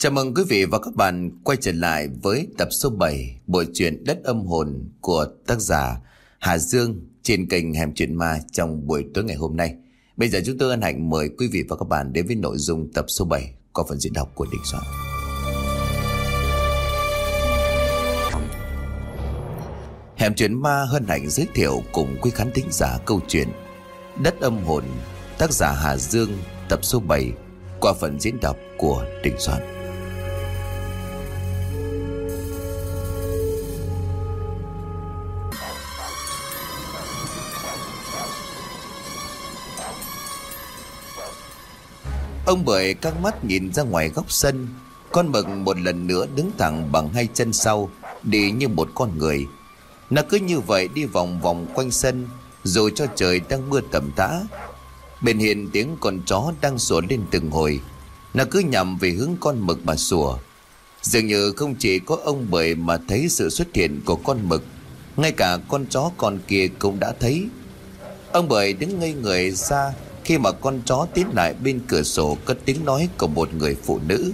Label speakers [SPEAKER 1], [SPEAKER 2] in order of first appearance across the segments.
[SPEAKER 1] Chào mừng quý vị và các bạn quay trở lại với tập số 7 bộ truyện Đất âm hồn của tác giả Hà Dương trên kênh Hẻm Chuyện Ma trong buổi tối ngày hôm nay. Bây giờ chúng tôi hân hạnh mời quý vị và các bạn đến với nội dung tập số 7 có phần diễn đọc của Đình Soạn. Hẻm Chuyện Ma hân hạnh giới thiệu cùng quý khán thính giả câu chuyện Đất âm hồn, tác giả Hà Dương, tập số 7 qua phần diễn đọc của Đình Soạn. Ông bởi các mắt nhìn ra ngoài góc sân, Con mực một lần nữa đứng thẳng bằng hai chân sau, Đi như một con người. Nó cứ như vậy đi vòng vòng quanh sân, Dù cho trời đang mưa tầm tã. Bên hiền tiếng con chó đang sủa lên từng hồi. Nó cứ nhằm về hướng con mực mà sủa. Dường như không chỉ có ông bởi mà thấy sự xuất hiện của con mực, Ngay cả con chó con kia cũng đã thấy. Ông bởi đứng ngây người ra khi mà con chó tiến lại bên cửa sổ cất tiếng nói của một người phụ nữ.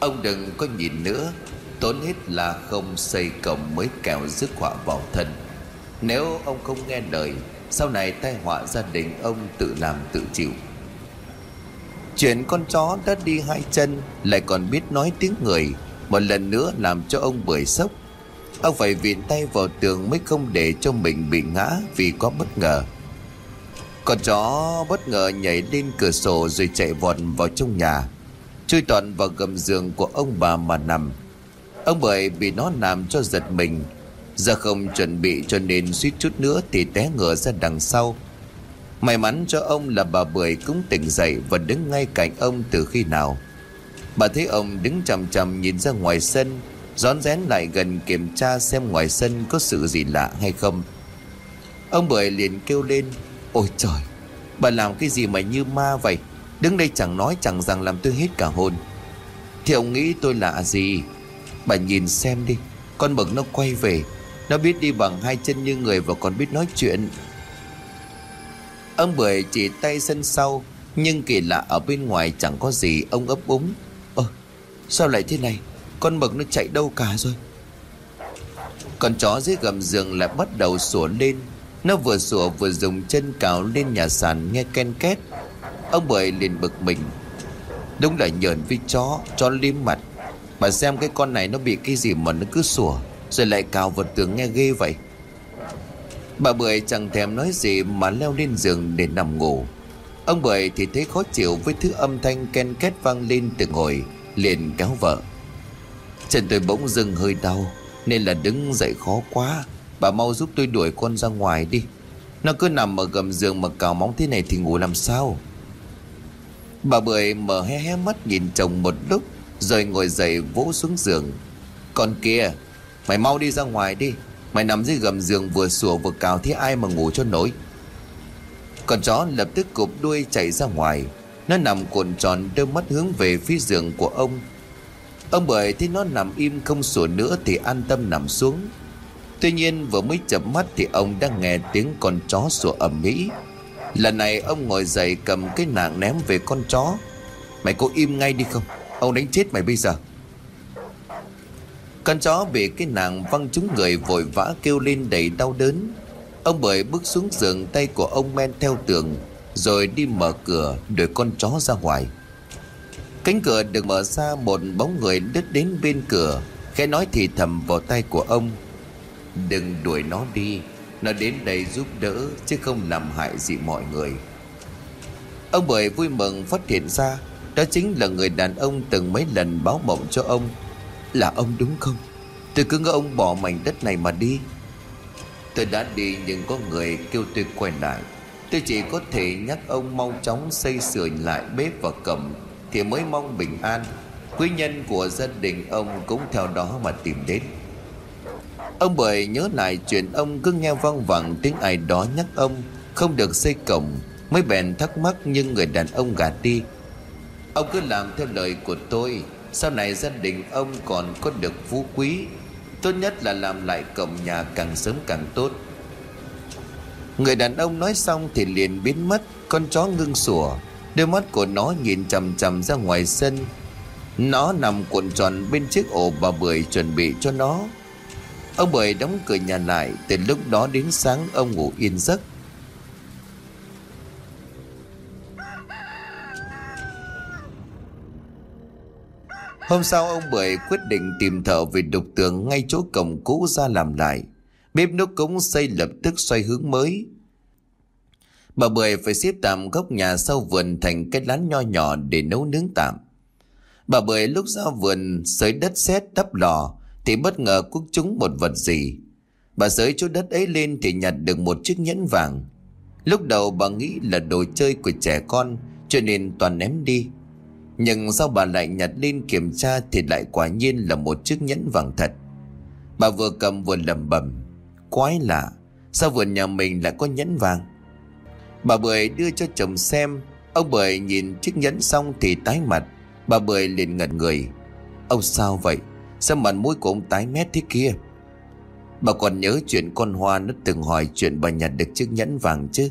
[SPEAKER 1] Ông đừng có nhìn nữa, Tốn hết là không xây cổng mới kèo rước họa vào thân. Nếu ông không nghe lời, Sau này tai họa gia đình ông tự làm tự chịu. Chuyện con chó đã đi hai chân, Lại còn biết nói tiếng người, Một lần nữa làm cho ông bưởi sốc. Ông phải viện tay vào tường mới không để cho mình bị ngã vì có bất ngờ con chó bất ngờ nhảy lên cửa sổ rồi chạy vọt vào trong nhà, Chui toàn vào gầm giường của ông bà mà nằm. Ông bởi bị nó làm cho giật mình, Giờ không chuẩn bị cho nên suýt chút nữa thì té ngửa ra đằng sau. May mắn cho ông là bà Bưởi cũng tỉnh dậy và đứng ngay cạnh ông từ khi nào. Bà thấy ông đứng chằm chằm nhìn ra ngoài sân, Rón rén lại gần kiểm tra xem ngoài sân có sự gì lạ hay không. Ông Bưởi liền kêu lên Ôi trời, Bà làm cái gì mà như ma vậy? Đứng đây chẳng nói chẳng rằng làm tôi hết cả hồn. Thì ông nghĩ tôi lạ gì? Bà nhìn xem đi, Con mực nó quay về. Nó biết đi bằng hai chân như người và còn biết nói chuyện. Ông Bưởi chỉ tay sân sau, Nhưng kỳ lạ ở bên ngoài chẳng có gì. Ông ấp úng, Ơ, sao lại thế này? Con mực nó chạy đâu cả rồi? Con chó dưới gầm giường lại bắt đầu sủa lên nó vừa sủa vừa dùng chân cào lên nhà sàn nghe ken két. Ông Bưởi liền bực mình. Đúng là nhờn với chó Chó liếm mặt. Mà xem cái con này nó bị cái gì mà nó cứ sủa, Rồi lại cào vào tường nghe ghê vậy. Bà Bưởi chẳng thèm nói gì Mà leo lên giường để nằm ngủ. Ông Bưởi thì thấy khó chịu Với thứ âm thanh ken két vang lên từng hồi Liền kéo vợ. Chân tôi bỗng dưng hơi đau, Nên là đứng dậy khó quá. Bà mau giúp tôi đuổi con ra ngoài đi. Nó cứ nằm ở gầm giường mà cào móng thế này thì ngủ làm sao? Bà Bưởi mở hé hé mắt nhìn chồng một lúc, Rồi ngồi dậy vỗ xuống giường. Con kia, Mày mau đi ra ngoài đi. Mày nằm dưới gầm giường vừa sủa vừa cào Thế ai mà ngủ cho nổi. Con chó lập tức cụp đuôi chạy ra ngoài. Nó nằm cuộn tròn đôi mắt hướng về phía giường của ông. Ông bưởi thấy nó nằm im không sủa nữa Thì an tâm nằm xuống. Tuy nhiên vừa mới chậm mắt thì ông đã nghe tiếng con chó sủa ầm ĩ. Lần này ông ngồi dậy cầm cái nạng ném về con chó. Mày cố im ngay đi không? Ông đánh chết mày bây giờ. Con chó bị cái nàng văng trúng người vội vã kêu lên đầy đau đớn. Ông bởi bước xuống giường tay của ông men theo tường, rồi đi mở cửa, đuổi con chó ra ngoài. Cánh cửa được mở ra, một bóng người đứt đến bên cửa khẽ nói thì thầm vào tay của ông Đừng đuổi nó đi. Nó đến đây giúp đỡ, Chứ không làm hại gì mọi người. Ông bởi vui mừng phát hiện ra, Đó chính là người đàn ông từng mấy lần báo mộng cho ông. Là ông đúng không? Tôi cứ ngỡ ông bỏ mảnh đất này mà đi. Tôi đã đi nhưng có người kêu tôi quay lại. Tôi chỉ có thể nhắc ông mau chóng xây sửa lại bếp và cầm, Thì mới mong bình an. Quý nhân của gia đình ông cũng theo đó mà tìm đến. Ông bởi nhớ lại chuyện ông cứ nghe vang vẳng tiếng ai đó nhắc ông, Không được xây cổng, Mới bèn thắc mắc nhưng người đàn ông gạt đi. Ông cứ làm theo lời của tôi, Sau này gia đình ông còn có được phú quý, Tốt nhất là làm lại cổng nhà càng sớm càng tốt. Người đàn ông nói xong thì liền biến mất, Con chó ngưng sủa, Đôi mắt của nó nhìn chằm chằm ra ngoài sân. Nó nằm cuộn tròn bên chiếc ổ bà Bưởi chuẩn bị cho nó. Ông Bưởi đóng cửa nhà lại, Từ lúc đó đến sáng ông ngủ yên giấc Hôm sau ông Bưởi quyết định tìm thợ về đục tường ngay chỗ cổng cũ ra làm lại. Bếp núc cúng xây lập tức xoay hướng mới. Bà Bưởi phải xếp tạm góc nhà sau vườn thành cái lán nho nhỏ để nấu nướng tạm. Bà Bưởi lúc ra vườn, sới đất sét đắp lò thì bất ngờ quốc chúng một vật gì. Bà giới chỗ đất ấy lên thì nhặt được một chiếc nhẫn vàng. Lúc đầu bà nghĩ là đồ chơi của trẻ con cho nên toàn ném đi. Nhưng sau bà lại nhặt lên kiểm tra thì lại quả nhiên là một chiếc nhẫn vàng thật. Bà vừa cầm vừa lẩm bẩm, quái lạ, sao vườn nhà mình lại có nhẫn vàng? Bà Bưởi đưa cho chồng xem, ông Bưởi nhìn chiếc nhẫn xong thì tái mặt, bà Bưởi liền ngẩn người. Ông sao vậy? Sao mặt mũi của ông tái mét thế kia? Bà còn nhớ chuyện con Hoa nó từng hỏi chuyện bà nhặt được chiếc nhẫn vàng chứ?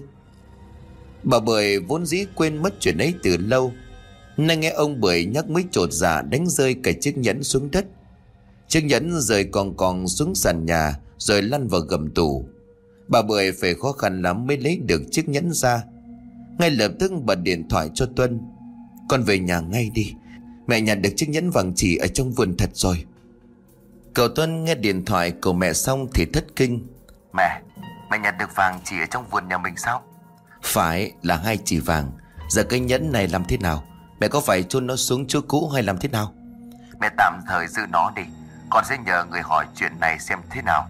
[SPEAKER 1] Bà Bưởi vốn dĩ quên mất chuyện ấy từ lâu Nay nghe ông Bưởi nhắc mới trột dạ đánh rơi cả chiếc nhẫn xuống đất. Chiếc nhẫn rơi còn còn xuống sàn nhà, rồi lăn vào gầm tủ. Bà Bưởi phải khó khăn lắm mới lấy được chiếc nhẫn ra. Ngay lập tức bật điện thoại cho Tuân. Con về nhà ngay đi. Mẹ nhặt được chiếc nhẫn vàng chỉ ở trong vườn thật rồi. Cậu Tuân nghe điện thoại của mẹ xong thì thất kinh. Mẹ, mẹ nhặt được vàng chỉ ở trong vườn nhà mình sao? Phải là hai chỉ vàng. Giờ cái nhẫn này làm thế nào? Mẹ có phải chôn nó xuống chỗ cũ hay làm thế nào
[SPEAKER 2] Mẹ tạm thời giữ nó đi Con sẽ nhờ người hỏi chuyện này xem thế nào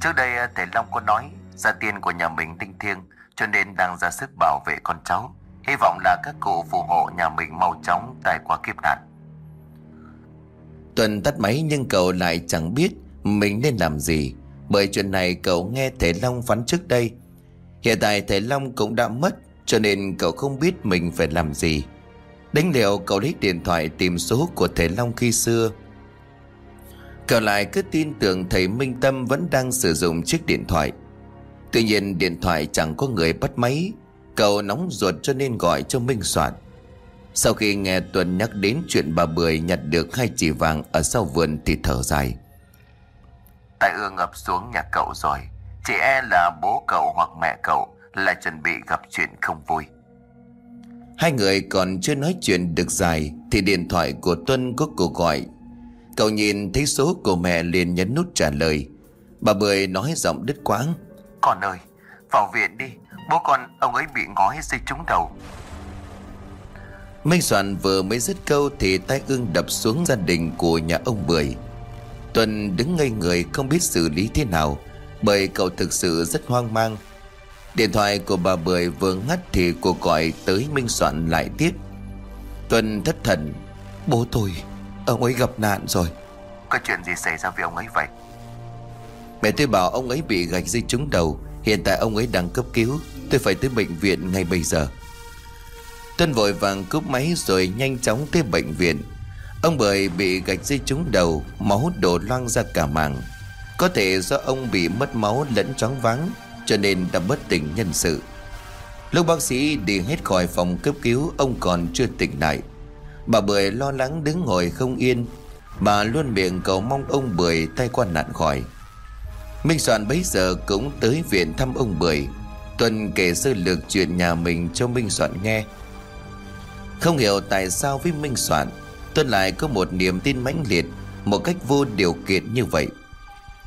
[SPEAKER 2] Trước đây ờ, thầy Long có nói Gia tiên của nhà mình tinh thiêng Cho nên đang ra sức bảo vệ con cháu Hy vọng là các cụ phù hộ nhà mình mau chóng tài qua kiếp nạn
[SPEAKER 1] Tuần tắt máy nhưng cậu lại chẳng biết Mình nên làm gì. Bởi chuyện này cậu nghe thầy Long phán trước đây. Hiện tại thầy Long cũng đã mất, Cho nên cậu không biết mình phải làm gì. Đánh liều, cậu lấy điện thoại tìm số của thầy Long khi xưa. Cậu lại cứ tin tưởng thầy Minh Tâm vẫn đang sử dụng chiếc điện thoại. Tuy nhiên điện thoại chẳng có người bắt máy. Cậu nóng ruột cho nên gọi cho Minh Soạn. Sau khi nghe Tuấn nhắc đến chuyện bà Bưởi nhặt được hai chỉ vàng ở sau vườn thì thở dài.
[SPEAKER 2] Tại ưa ngập xuống nhà cậu rồi. Chỉ e là bố cậu hoặc mẹ cậu lại chuẩn bị gặp chuyện không vui.
[SPEAKER 1] Hai người còn chưa nói chuyện được dài Thì điện thoại của Tuân có cuộc gọi. Cậu nhìn thấy số của mẹ liền nhấn nút trả lời. Bà Bưởi nói giọng đứt quãng.
[SPEAKER 2] Con ơi vào viện đi. Bố con ông ấy bị ngói dây trúng đầu
[SPEAKER 1] Minh Soạn vừa mới dứt câu Thì tay ương đập xuống gia đình của nhà ông Bưởi. Tuân đứng ngây người không biết xử lý thế nào Bởi cậu thực sự rất hoang mang. Điện thoại của bà Bưởi vừa ngắt thì cuộc gọi tới Minh Soạn lại tiếp. Tuân thất thần Bố tôi Ông ấy gặp nạn rồi.
[SPEAKER 2] Có chuyện gì xảy ra với ông ấy vậy?
[SPEAKER 1] Mẹ tôi bảo ông ấy bị gạch dây trúng đầu. Hiện tại ông ấy đang cấp cứu. Tôi phải tới bệnh viện ngay bây giờ Tuân vội vàng cúp máy rồi nhanh chóng tới bệnh viện. Ông Bưởi bị gạch dây trúng đầu, Máu đổ loang ra cả màng Có thể do ông bị mất máu lẫn choáng váng, cho nên đã bất tỉnh nhân sự. Lúc bác sĩ đi hết khỏi phòng cấp cứu, Ông còn chưa tỉnh lại. Bà Bưởi lo lắng đứng ngồi không yên, Bà luôn miệng cầu mong ông Bưởi tay qua nạn khỏi. Minh Soạn bấy giờ cũng tới viện thăm ông Bưởi Tuần kể sơ lược chuyện nhà mình cho Minh Soạn nghe. Không hiểu tại sao với Minh Soạn Tuân lại có một niềm tin mãnh liệt, Một cách vô điều kiện như vậy.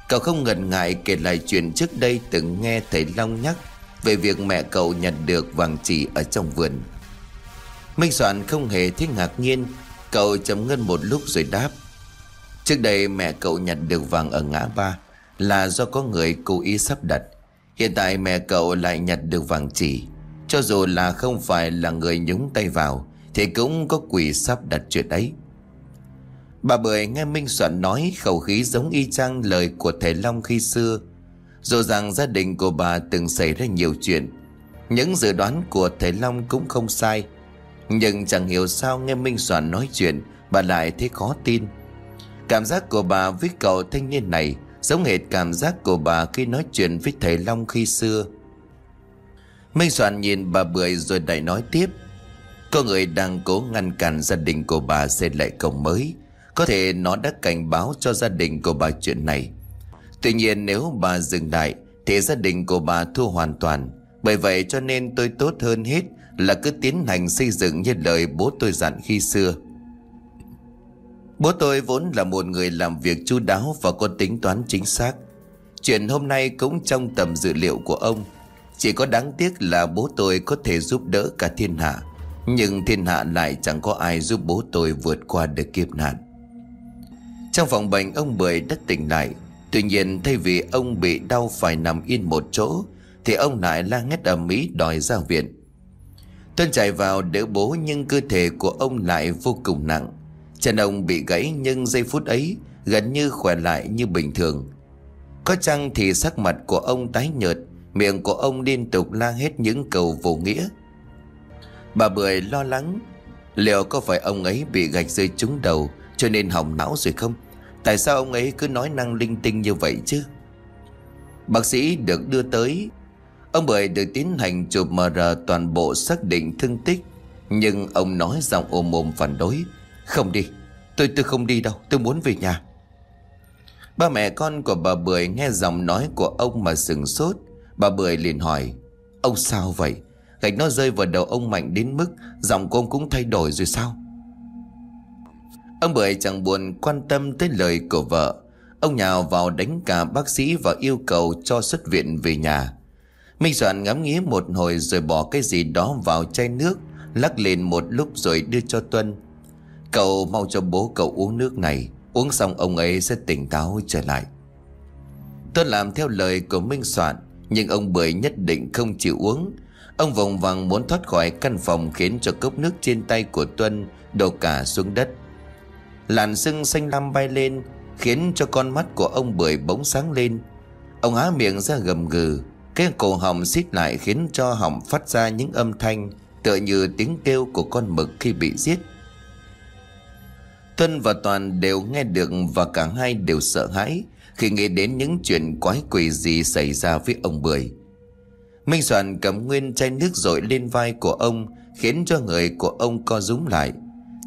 [SPEAKER 1] Cậu không ngần ngại kể lại chuyện trước đây từng nghe thầy Long nhắc Về việc mẹ cậu nhận được vàng chỉ ở trong vườn. Minh Soạn không hề thấy ngạc nhiên, Cậu chấm ngân một lúc rồi đáp. Trước đây mẹ cậu nhận được vàng ở ngã ba Là do có người cố ý sắp đặt. Hiện tại mẹ cậu lại nhặt được vàng chỉ, Cho dù là không phải là người nhúng tay vào thì cũng có quỷ sắp đặt chuyện ấy Bà Bưởi nghe Minh Soạn nói khẩu khí giống y chang lời của thầy Long khi xưa. Dù rằng gia đình của bà từng xảy ra nhiều chuyện. Những dự đoán của thầy Long cũng không sai. Nhưng chẳng hiểu sao nghe Minh Soạn nói chuyện, bà lại thấy khó tin. Cảm giác của bà với cậu thanh niên này giống hệt cảm giác của bà khi nói chuyện với thầy Long khi xưa. Minh Soạn nhìn bà Bưởi rồi lại nói tiếp. Có người đang cố ngăn cản gia đình của bà xây lại cổng mới. Có thể nó đã cảnh báo cho gia đình của bà chuyện này. Tuy nhiên nếu bà dừng lại, Thì gia đình của bà thua hoàn toàn. Bởi vậy cho nên tôi tốt hơn hết Là cứ tiến hành xây dựng như lời bố tôi dặn khi xưa. Bố tôi vốn là một người làm việc chu đáo và có tính toán chính xác. Chuyện hôm nay cũng trong tầm dự liệu của ông. Chỉ có đáng tiếc là bố tôi có thể giúp đỡ cả thiên hạ. Nhưng thiên hạ lại chẳng có ai giúp bố tôi vượt qua được kiếp nạn. Trong phòng bệnh, ông Bưởi đã tỉnh lại. Tuy nhiên, thay vì ông bị đau phải nằm yên một chỗ, Thì ông lại la hét ầm ĩ đòi ra viện. Tuân chạy vào đỡ bố, nhưng cơ thể của ông lại vô cùng nặng. Chân ông bị gãy, nhưng giây phút ấy gần như khỏe lại như bình thường. Có chăng thì sắc mặt của ông tái nhợt, Miệng của ông liên tục la hết những cầu vô nghĩa. Bà Bưởi lo lắng, Liệu có phải ông ấy bị gạch rơi trúng đầu Cho nên hỏng não rồi không? Tại sao ông ấy cứ nói năng linh tinh như vậy chứ? Bác sĩ được đưa tới. Ông Bưởi được tiến hành chụp MR toàn bộ xác định thương tích, Nhưng ông nói giọng ôm ôm phản đối, Không đi, Tôi tôi không đi đâu, Tôi muốn về nhà. Ba mẹ con của bà Bưởi nghe giọng nói của ông mà sừng sốt. Bà Bưởi liền hỏi, Ông sao vậy? Gạch nó rơi vào đầu ông Mạnh đến mức Giọng của ông cũng thay đổi rồi sao? Ông Bưởi chẳng buồn quan tâm tới lời của vợ. Ông nhào vào đánh cả bác sĩ và yêu cầu cho xuất viện về nhà. Minh Soạn ngắm nghía một hồi rồi bỏ cái gì đó vào chai nước, Lắc lên một lúc rồi đưa cho Tuân. Cậu mau cho bố cậu uống nước này, Uống xong ông ấy sẽ tỉnh táo trở lại. Tuân làm theo lời của Minh Soạn, Nhưng ông Bưởi nhất định không chịu uống. Ông vòng vàng muốn thoát khỏi căn phòng Khiến cho cốc nước trên tay của Tuân Đổ cả xuống đất. Làn sưng xanh lam bay lên, Khiến cho con mắt của ông Bưởi bỗng sáng lên. Ông há miệng ra gầm gừ, Cái cổ họng xít lại khiến cho họng phát ra những âm thanh Tựa như tiếng kêu của con mực khi bị giết. Tuân và Toàn đều nghe được Và cả hai đều sợ hãi Khi nghĩ đến những chuyện quái quỷ gì xảy ra với ông Bưởi Minh Soạn cầm nguyên chai nước dội lên vai của ông, Khiến cho người của ông co rúm lại.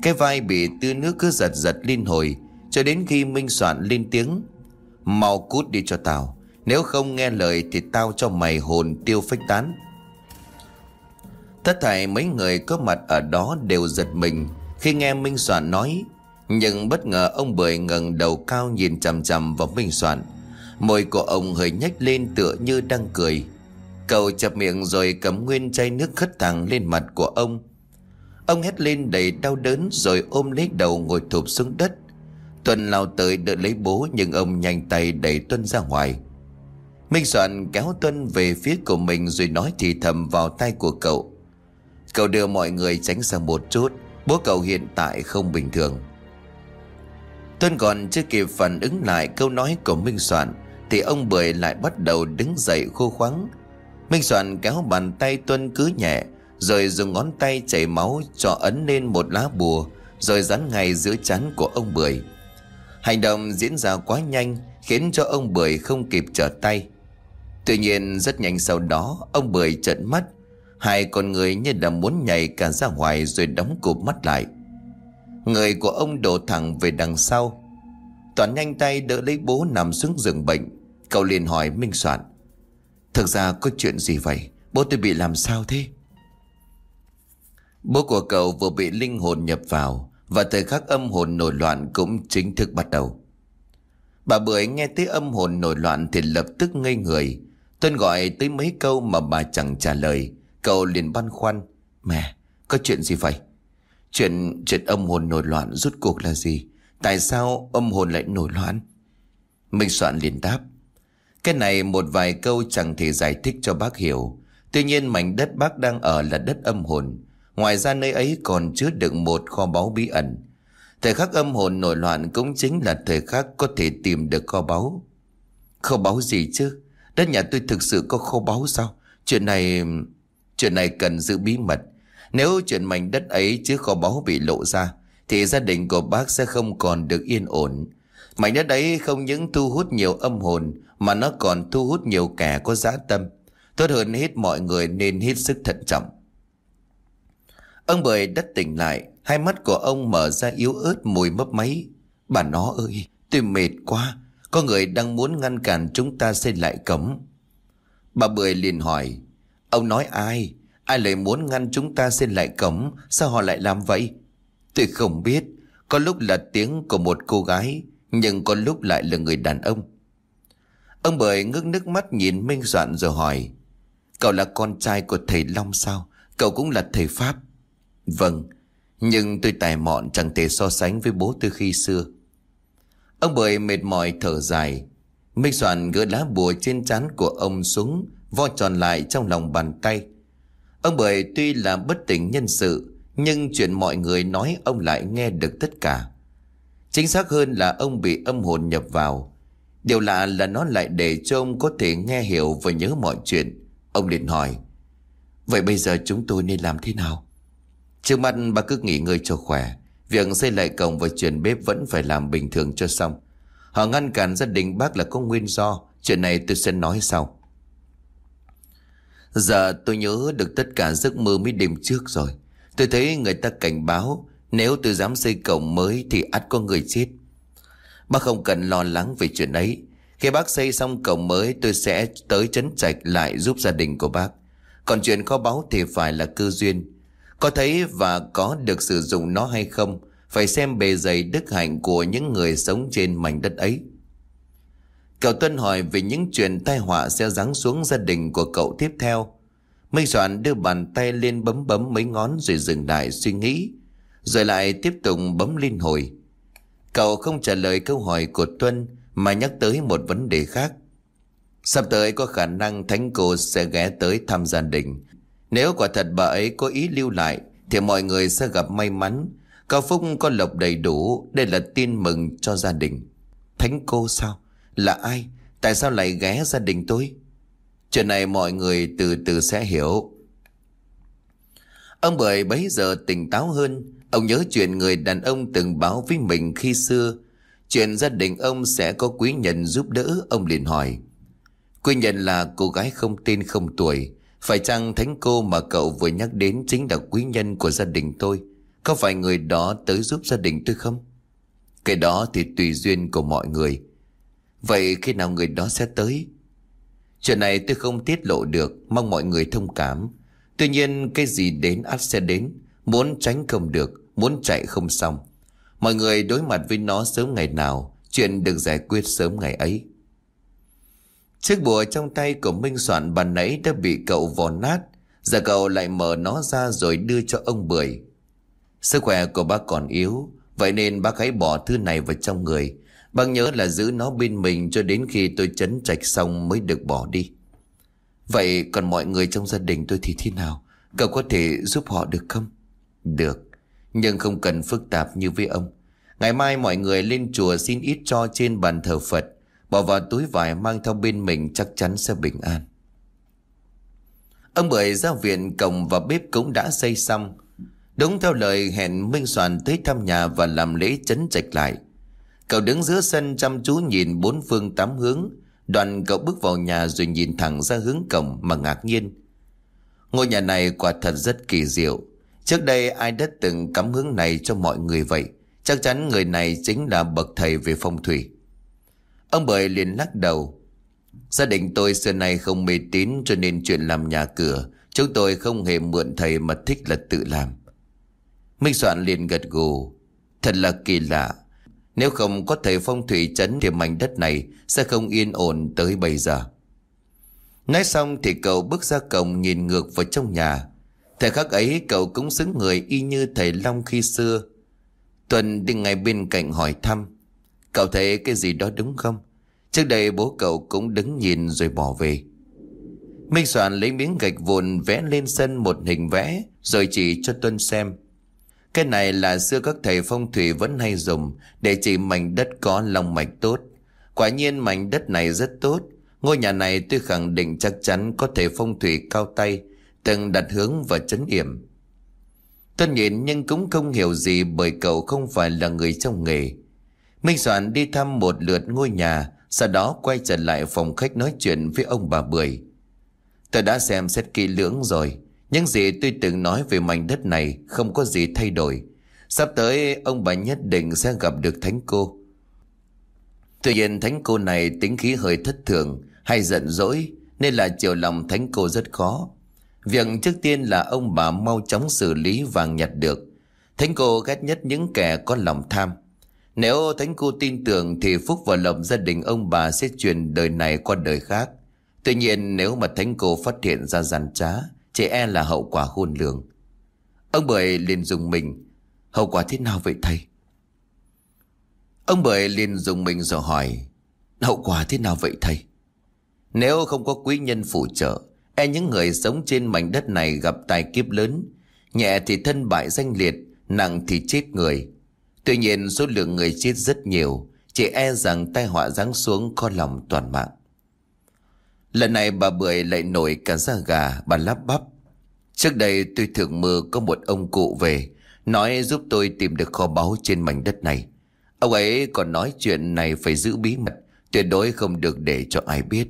[SPEAKER 1] Cái vai bị tư nước cứ giật giật liên hồi, Cho đến khi Minh Soạn lên tiếng, Mau cút đi cho tao, Nếu không nghe lời thì tao cho mày hồn tiêu phách tán. Tất thảy mấy người có mặt ở đó đều giật mình Khi nghe Minh Soạn nói, Nhưng bất ngờ ông Bưởi ngẩng đầu cao nhìn chằm chằm vào Minh Soạn. Môi của ông hơi nhếch lên tựa như đang cười. Cậu chập miệng rồi cầm nguyên chai nước khất thẳng lên mặt của ông. Ông hét lên đầy đau đớn rồi ôm lấy đầu ngồi thụp xuống đất. Tuân lao tới đỡ lấy bố nhưng ông nhanh tay đẩy Tuân ra ngoài. Minh Soạn kéo Tuân về phía của mình rồi nói thì thầm vào tay của cậu. Cậu đưa mọi người tránh sang một chút, Bố cậu hiện tại không bình thường. Tuân còn chưa kịp phản ứng lại câu nói của Minh Soạn Thì ông Bưởi lại bắt đầu đứng dậy khô khoắng Minh Soạn kéo bàn tay Tuân cứ nhẹ, Rồi dùng ngón tay chảy máu cho ấn lên một lá bùa, Rồi dán ngay giữa chán của ông Bưởi. Hành động diễn ra quá nhanh, Khiến cho ông Bưởi không kịp trở tay. Tuy nhiên, rất nhanh sau đó, Ông Bưởi trợn mắt. Hai con người như là muốn nhảy cả ra ngoài Rồi đóng cụp mắt lại. Người của ông đổ thẳng về đằng sau. Toàn nhanh tay đỡ lấy bố nằm xuống giường bệnh, Cậu liền hỏi Minh Soạn. Thực ra có chuyện gì vậy Bố tôi bị làm sao thế Bố của cậu vừa bị linh hồn nhập vào Và thời khắc âm hồn nổi loạn cũng chính thức bắt đầu Bà Bưởi nghe tới âm hồn nổi loạn thì lập tức ngây người Tuân gọi tới mấy câu mà bà chẳng trả lời Cậu liền băn khoăn Mẹ, có chuyện gì vậy? Chuyện chuyện âm hồn nổi loạn rút cuộc là gì? Tại sao âm hồn lại nổi loạn? Minh Soạn liền đáp cái này một vài câu chẳng thể giải thích cho bác hiểu. Tuy nhiên mảnh đất bác đang ở là đất âm hồn. Ngoài ra nơi ấy còn chứa đựng một kho báu bí ẩn. Thời khắc âm hồn nổi loạn cũng chính là thời khắc có thể tìm được kho báu. Kho báu gì chứ? Đất nhà tôi thực sự có kho báu sao? Chuyện này... Chuyện này cần giữ bí mật. Nếu chuyện mảnh đất ấy chứ kho báu bị lộ ra, thì gia đình của bác sẽ không còn được yên ổn. Mảnh đất ấy không những thu hút nhiều âm hồn mà nó còn thu hút nhiều kẻ có giá tâm. Tốt hơn hết mọi người nên hết sức thận trọng. Ông Bưởi đất tỉnh lại Hai mắt của ông mở ra yếu ớt mùi mấp máy Bà nó ơi tôi mệt quá Có người đang muốn ngăn cản chúng ta xây lại cấm. Bà Bưởi liền hỏi Ông nói ai Ai lại muốn ngăn chúng ta xây lại cấm, Sao họ lại làm vậy Tôi không biết Có lúc là tiếng của một cô gái Nhưng có lúc lại là người đàn ông Ông Bưởi ngước nước mắt nhìn Minh Doạn rồi hỏi, Cậu là con trai của thầy Long sao? Cậu cũng là thầy Pháp. Vâng Nhưng tôi tài mọn chẳng thể so sánh với bố tôi khi xưa. Ông Bưởi mệt mỏi thở dài. Minh Soạn gỡ lá bùa trên trán của ông xuống, Vo tròn lại trong lòng bàn tay. Ông Bưởi tuy là bất tỉnh nhân sự, Nhưng chuyện mọi người nói ông lại nghe được tất cả. Chính xác hơn là ông bị âm hồn nhập vào. Điều lạ là nó lại để cho ông có thể nghe hiểu và nhớ mọi chuyện. Ông liền hỏi, Vậy bây giờ chúng tôi nên làm thế nào? Trước mắt, bà cứ nghỉ ngơi cho khỏe. Việc xây lại cổng và chuyển bếp vẫn phải làm bình thường cho xong. Họ ngăn cản gia đình bác là có nguyên do. Chuyện này tôi sẽ nói sau. Giờ tôi nhớ được tất cả giấc mơ mấy đêm trước rồi. Tôi thấy người ta cảnh báo, Nếu tôi dám xây cổng mới thì ắt có người chết. Bác không cần lo lắng về chuyện ấy Khi bác xây xong cổng mới, tôi sẽ tới chấn trạch lại giúp gia đình của bác Còn chuyện khó báo thì phải là cơ duyên Có thấy và có được sử dụng nó hay không, Phải xem bề dày đức hạnh của những người sống trên mảnh đất ấy Cậu Tuân hỏi về những chuyện tai họa sẽ giáng xuống gia đình của cậu tiếp theo. Minh Soạn đưa bàn tay lên bấm bấm mấy ngón rồi dừng lại suy nghĩ. Rồi lại tiếp tục bấm liên hồi. Cậu không trả lời câu hỏi của Tuân mà nhắc tới một vấn đề khác. Sắp tới có khả năng Thánh Cô sẽ ghé tới thăm gia đình. Nếu quả thật bà ấy có ý lưu lại thì mọi người sẽ gặp may mắn. Cao Phúc có lộc đầy đủ, đây là tin mừng cho gia đình. Thánh Cô sao? Là ai? Tại sao lại ghé gia đình tôi? Chuyện này mọi người từ từ sẽ hiểu. Ông Bưởi bấy giờ tỉnh táo hơn. Ông nhớ chuyện người đàn ông từng báo với mình khi xưa. Chuyện gia đình ông sẽ có quý nhân giúp đỡ. Ông liền hỏi. Quý nhân là cô gái không tên không tuổi. Phải chăng thánh cô mà cậu vừa nhắc đến chính là quý nhân của gia đình tôi? Có phải người đó tới giúp gia đình tôi không? Cái đó thì tùy duyên của mọi người. Vậy khi nào người đó sẽ tới? Chuyện này tôi không tiết lộ được, mong mọi người thông cảm. Tuy nhiên cái gì đến ắt sẽ đến, muốn tránh không được, muốn chạy không xong. Mọi người đối mặt với nó sớm ngày nào, chuyện được giải quyết sớm ngày ấy. Chiếc bùa trong tay của Minh Soạn bàn nãy đã bị cậu vò nát, giờ cậu lại mở nó ra rồi đưa cho ông Bưởi. Sức khỏe của bác còn yếu, vậy nên bác hãy bỏ thư này vào trong người, Bác nhớ là giữ nó bên mình cho đến khi tôi chấn trạch xong mới được bỏ đi. Vậy còn mọi người trong gia đình tôi thì thế nào? Cậu có thể giúp họ được không? Được, nhưng không cần phức tạp như với ông. Ngày mai mọi người lên chùa xin ít cho trên bàn thờ Phật, bỏ vào túi vải mang theo bên mình chắc chắn sẽ bình an. Ông Bưởi ra viện cổng và bếp cũng đã xây xong. Đúng theo lời hẹn Minh Soàn tới thăm nhà và làm lễ chấn trạch lại. Cậu đứng giữa sân chăm chú nhìn bốn phương tám hướng. đoàn cậu bước vào nhà rồi nhìn thẳng ra hướng cổng mà ngạc nhiên. Ngôi nhà này quả thật rất kỳ diệu. Trước đây ai đã từng cắm hướng này cho mọi người vậy? Chắc chắn người này chính là bậc thầy về phong thủy. Ông Bưởi liền lắc đầu. Gia đình tôi xưa nay không mê tín cho nên chuyện làm nhà cửa. Chúng tôi không hề mượn thầy mà thích là tự làm. Minh Soạn liền gật gù. Thật là kỳ lạ. Nếu không có thầy phong thủy chấn thì mảnh đất này sẽ không yên ổn tới bây giờ. Nói xong thì cậu bước ra cổng nhìn ngược vào trong nhà. Thời khắc ấy cậu cũng xứng người y như thầy Long khi xưa. Tuần đi ngay bên cạnh hỏi thăm. Cậu thấy cái gì đó đúng không? Trước đây bố cậu cũng đứng nhìn rồi bỏ về. Minh Soạn lấy miếng gạch vụn vẽ lên sân một hình vẽ rồi chỉ cho Tuân xem. Cái này là xưa các thầy phong thủy vẫn hay dùng để chỉ mảnh đất có lòng mạch tốt. Quả nhiên mảnh đất này rất tốt. Ngôi nhà này tôi khẳng định chắc chắn có thể phong thủy cao tay, từng đặt hướng và chấn yểm. Tôi nhìn nhưng cũng không hiểu gì bởi cậu không phải là người trong nghề. Minh Soạn đi thăm một lượt ngôi nhà, sau đó quay trở lại phòng khách nói chuyện với ông bà Bưởi. Tôi đã xem xét kỹ lưỡng rồi, Những gì tôi từng nói về mảnh đất này không có gì thay đổi. Sắp tới ông bà nhất định sẽ gặp được thánh cô. Tuy nhiên thánh cô này tính khí hơi thất thường hay giận dỗi nên là chiều lòng thánh cô rất khó. Việc trước tiên là ông bà mau chóng xử lý vàng nhặt được. Thánh cô ghét nhất những kẻ có lòng tham. Nếu thánh cô tin tưởng thì phúc và lộc gia đình ông bà sẽ truyền đời này qua đời khác. Tuy nhiên nếu mà thánh cô phát hiện ra giàn trá, chỉ e là hậu quả khôn lường. Ông Bưởi liền dùng mình. Hậu quả thế nào vậy thầy? Ông Bưởi liền dùng mình rồi hỏi. Hậu quả thế nào vậy thầy? Nếu không có quý nhân phụ trợ, e những người sống trên mảnh đất này gặp tài kiếp lớn. Nhẹ thì thân bại danh liệt, nặng thì chết người. Tuy nhiên số lượng người chết rất nhiều, chỉ e rằng tai họa giáng xuống khó lòng toàn mạng. Lần này bà Bưởi lại nổi cả da gà, bà lắp bắp. Trước đây tôi thường mơ có một ông cụ về, nói giúp tôi tìm được kho báu trên mảnh đất này. Ông ấy còn nói chuyện này phải giữ bí mật, tuyệt đối không được để cho ai biết.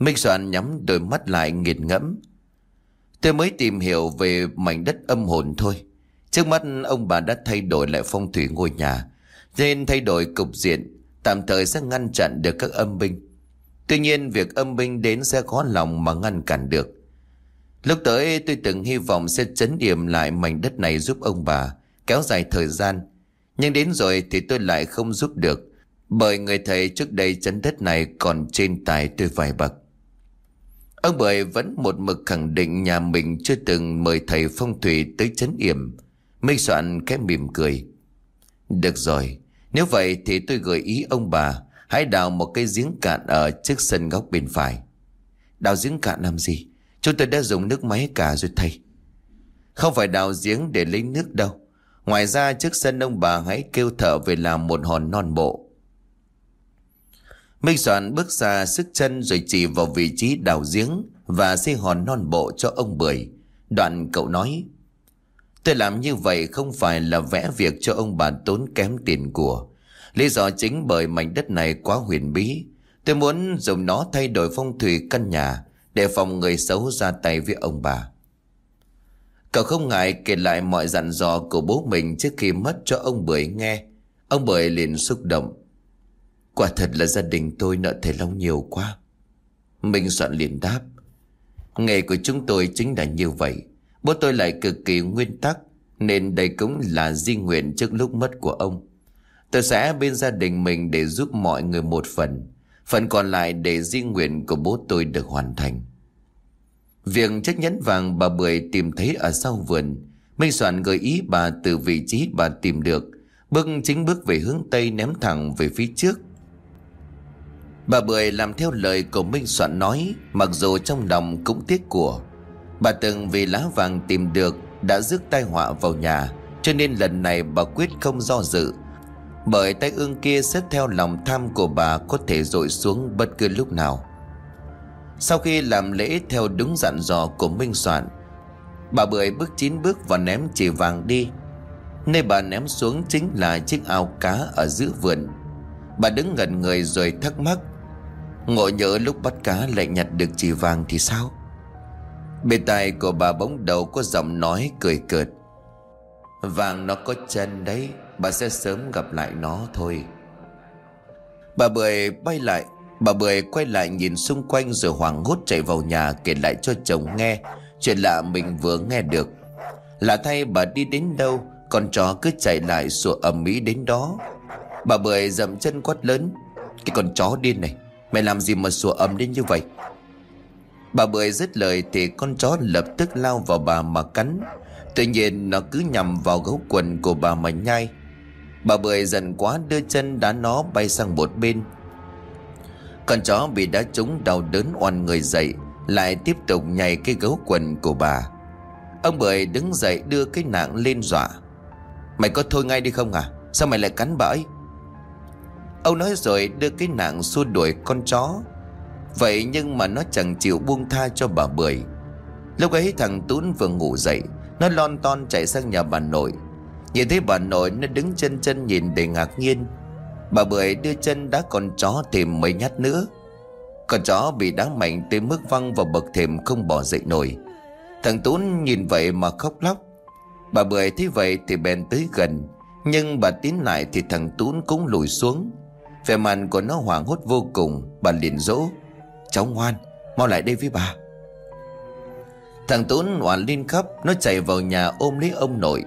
[SPEAKER 1] Minh Soạn nhắm đôi mắt lại nghiền ngẫm. Tôi mới tìm hiểu về mảnh đất âm hồn thôi. Trước mắt ông bà đã thay đổi lại phong thủy ngôi nhà, nên thay đổi cục diện, tạm thời sẽ ngăn chặn được các âm binh. Tuy nhiên việc âm binh đến sẽ khó lòng mà ngăn cản được. Lúc tới tôi từng hy vọng sẽ chấn điểm lại mảnh đất này giúp ông bà, kéo dài thời gian. Nhưng đến rồi thì tôi lại không giúp được, bởi người thầy trước đây chấn đất này còn trên tài tôi vài bậc. Ông Bưởi vẫn một mực khẳng định nhà mình chưa từng mời thầy phong thủy tới chấn yểm. Minh soạn khẽ mỉm cười. Được rồi, nếu vậy thì tôi gợi ý ông bà hãy đào một cây giếng cạn ở trước sân góc bên phải. Đào giếng cạn làm gì? Chúng tôi đã dùng nước máy cả rồi thầy. Không phải đào giếng để lấy nước đâu. Ngoài ra trước sân ông bà hãy kêu thợ về làm một hòn non bộ. Minh Soạn bước ra sức chân rồi chỉ vào vị trí đào giếng và xây hòn non bộ cho ông Bưởi. Đoạn cậu nói, tôi làm như vậy không phải là vẽ việc cho ông bà tốn kém tiền của. Lý do chính bởi mảnh đất này quá huyền bí. Tôi muốn dùng nó thay đổi phong thủy căn nhà để phòng người xấu ra tay với ông bà. Cậu không ngại kể lại mọi dặn dò của bố mình trước khi mất cho ông Bưởi nghe. Ông Bưởi liền xúc động. Quả thật là gia đình tôi nợ thầy Long nhiều quá. Minh soạn liền đáp. Nghề của chúng tôi chính là như vậy. Bố tôi lại cực kỳ nguyên tắc, nên đây cũng là di nguyện trước lúc mất của ông. Tôi sẽ bên gia đình mình để giúp mọi người một phần. Phần còn lại để di nguyện của bố tôi được hoàn thành. Việc chiếc nhẫn vàng bà Bưởi tìm thấy ở sau vườn, Minh Soạn gợi ý bà từ vị trí bà tìm được, bước chính bước về hướng Tây ném thẳng về phía trước. Bà Bưởi làm theo lời của Minh Soạn nói, Mặc dù trong lòng cũng tiếc của. Bà từng vì lá vàng tìm được, Đã rước tai họa vào nhà, Cho nên lần này bà quyết không do dự. Bởi tay ương kia xếp theo lòng tham của bà Có thể dội xuống bất cứ lúc nào. Sau khi làm lễ theo đúng dặn dò của Minh Soạn, Bà Bưởi bước chín bước và ném chỉ vàng đi. Nơi bà ném xuống chính là chiếc ao cá ở giữa vườn. Bà đứng gần người rồi thắc mắc Ngộ nhớ lúc bắt cá lại nhặt được chỉ vàng thì sao? Bên tai của bà bỗng đầu có giọng nói cười cợt. Vàng nó có chân đấy, Bà sẽ sớm gặp lại nó thôi. Bà Bưởi bay lại, Bà Bưởi quay lại nhìn xung quanh Rồi hoảng hốt chạy vào nhà kể lại cho chồng nghe Chuyện lạ mình vừa nghe được. Là thay bà đi đến đâu, Con chó cứ chạy lại sủa ầm ĩ đến đó. Bà Bưởi dậm chân quát lớn, Cái con chó điên này Mày làm gì mà sủa ầm đến như vậy? Bà Bưởi dứt lời Thì con chó lập tức lao vào bà mà cắn. Tuy nhiên, nó cứ nhằm vào gấu quần của bà mà nhai. Bà Bưởi giận quá đưa chân đá nó bay sang một bên. Con chó bị đá trúng đau đớn oan người dậy, Lại tiếp tục nhảy cái gấu quần của bà. Ông Bưởi đứng dậy đưa cái nạng lên dọa. Mày có thôi ngay đi không à? Sao mày lại cắn bà ấy? Ông nói rồi đưa cái nạng xua đuổi con chó. Vậy nhưng mà nó chẳng chịu buông tha cho bà Bưởi. Lúc ấy thằng Tún vừa ngủ dậy, Nó lon ton chạy sang nhà bà nội. Nhìn thấy bà nội, nó đứng chân chân nhìn để ngạc nhiên. Bà Bưởi đưa chân đá con chó thêm mấy nhát nữa. Con chó bị đá mạnh tới mức văng vào bậc thềm không bỏ dậy nổi. Thằng Tún nhìn vậy mà khóc lóc. Bà Bưởi thấy vậy thì bèn tới gần. Nhưng bà tiến lại thì thằng Tún cũng lùi xuống. Vẻ mặt của nó hoảng hốt vô cùng, Bà liền dỗ, Cháu ngoan, Mau lại đây với bà. Thằng Tún hoảng lên khắp Nó chạy vào nhà ôm lấy ông nội.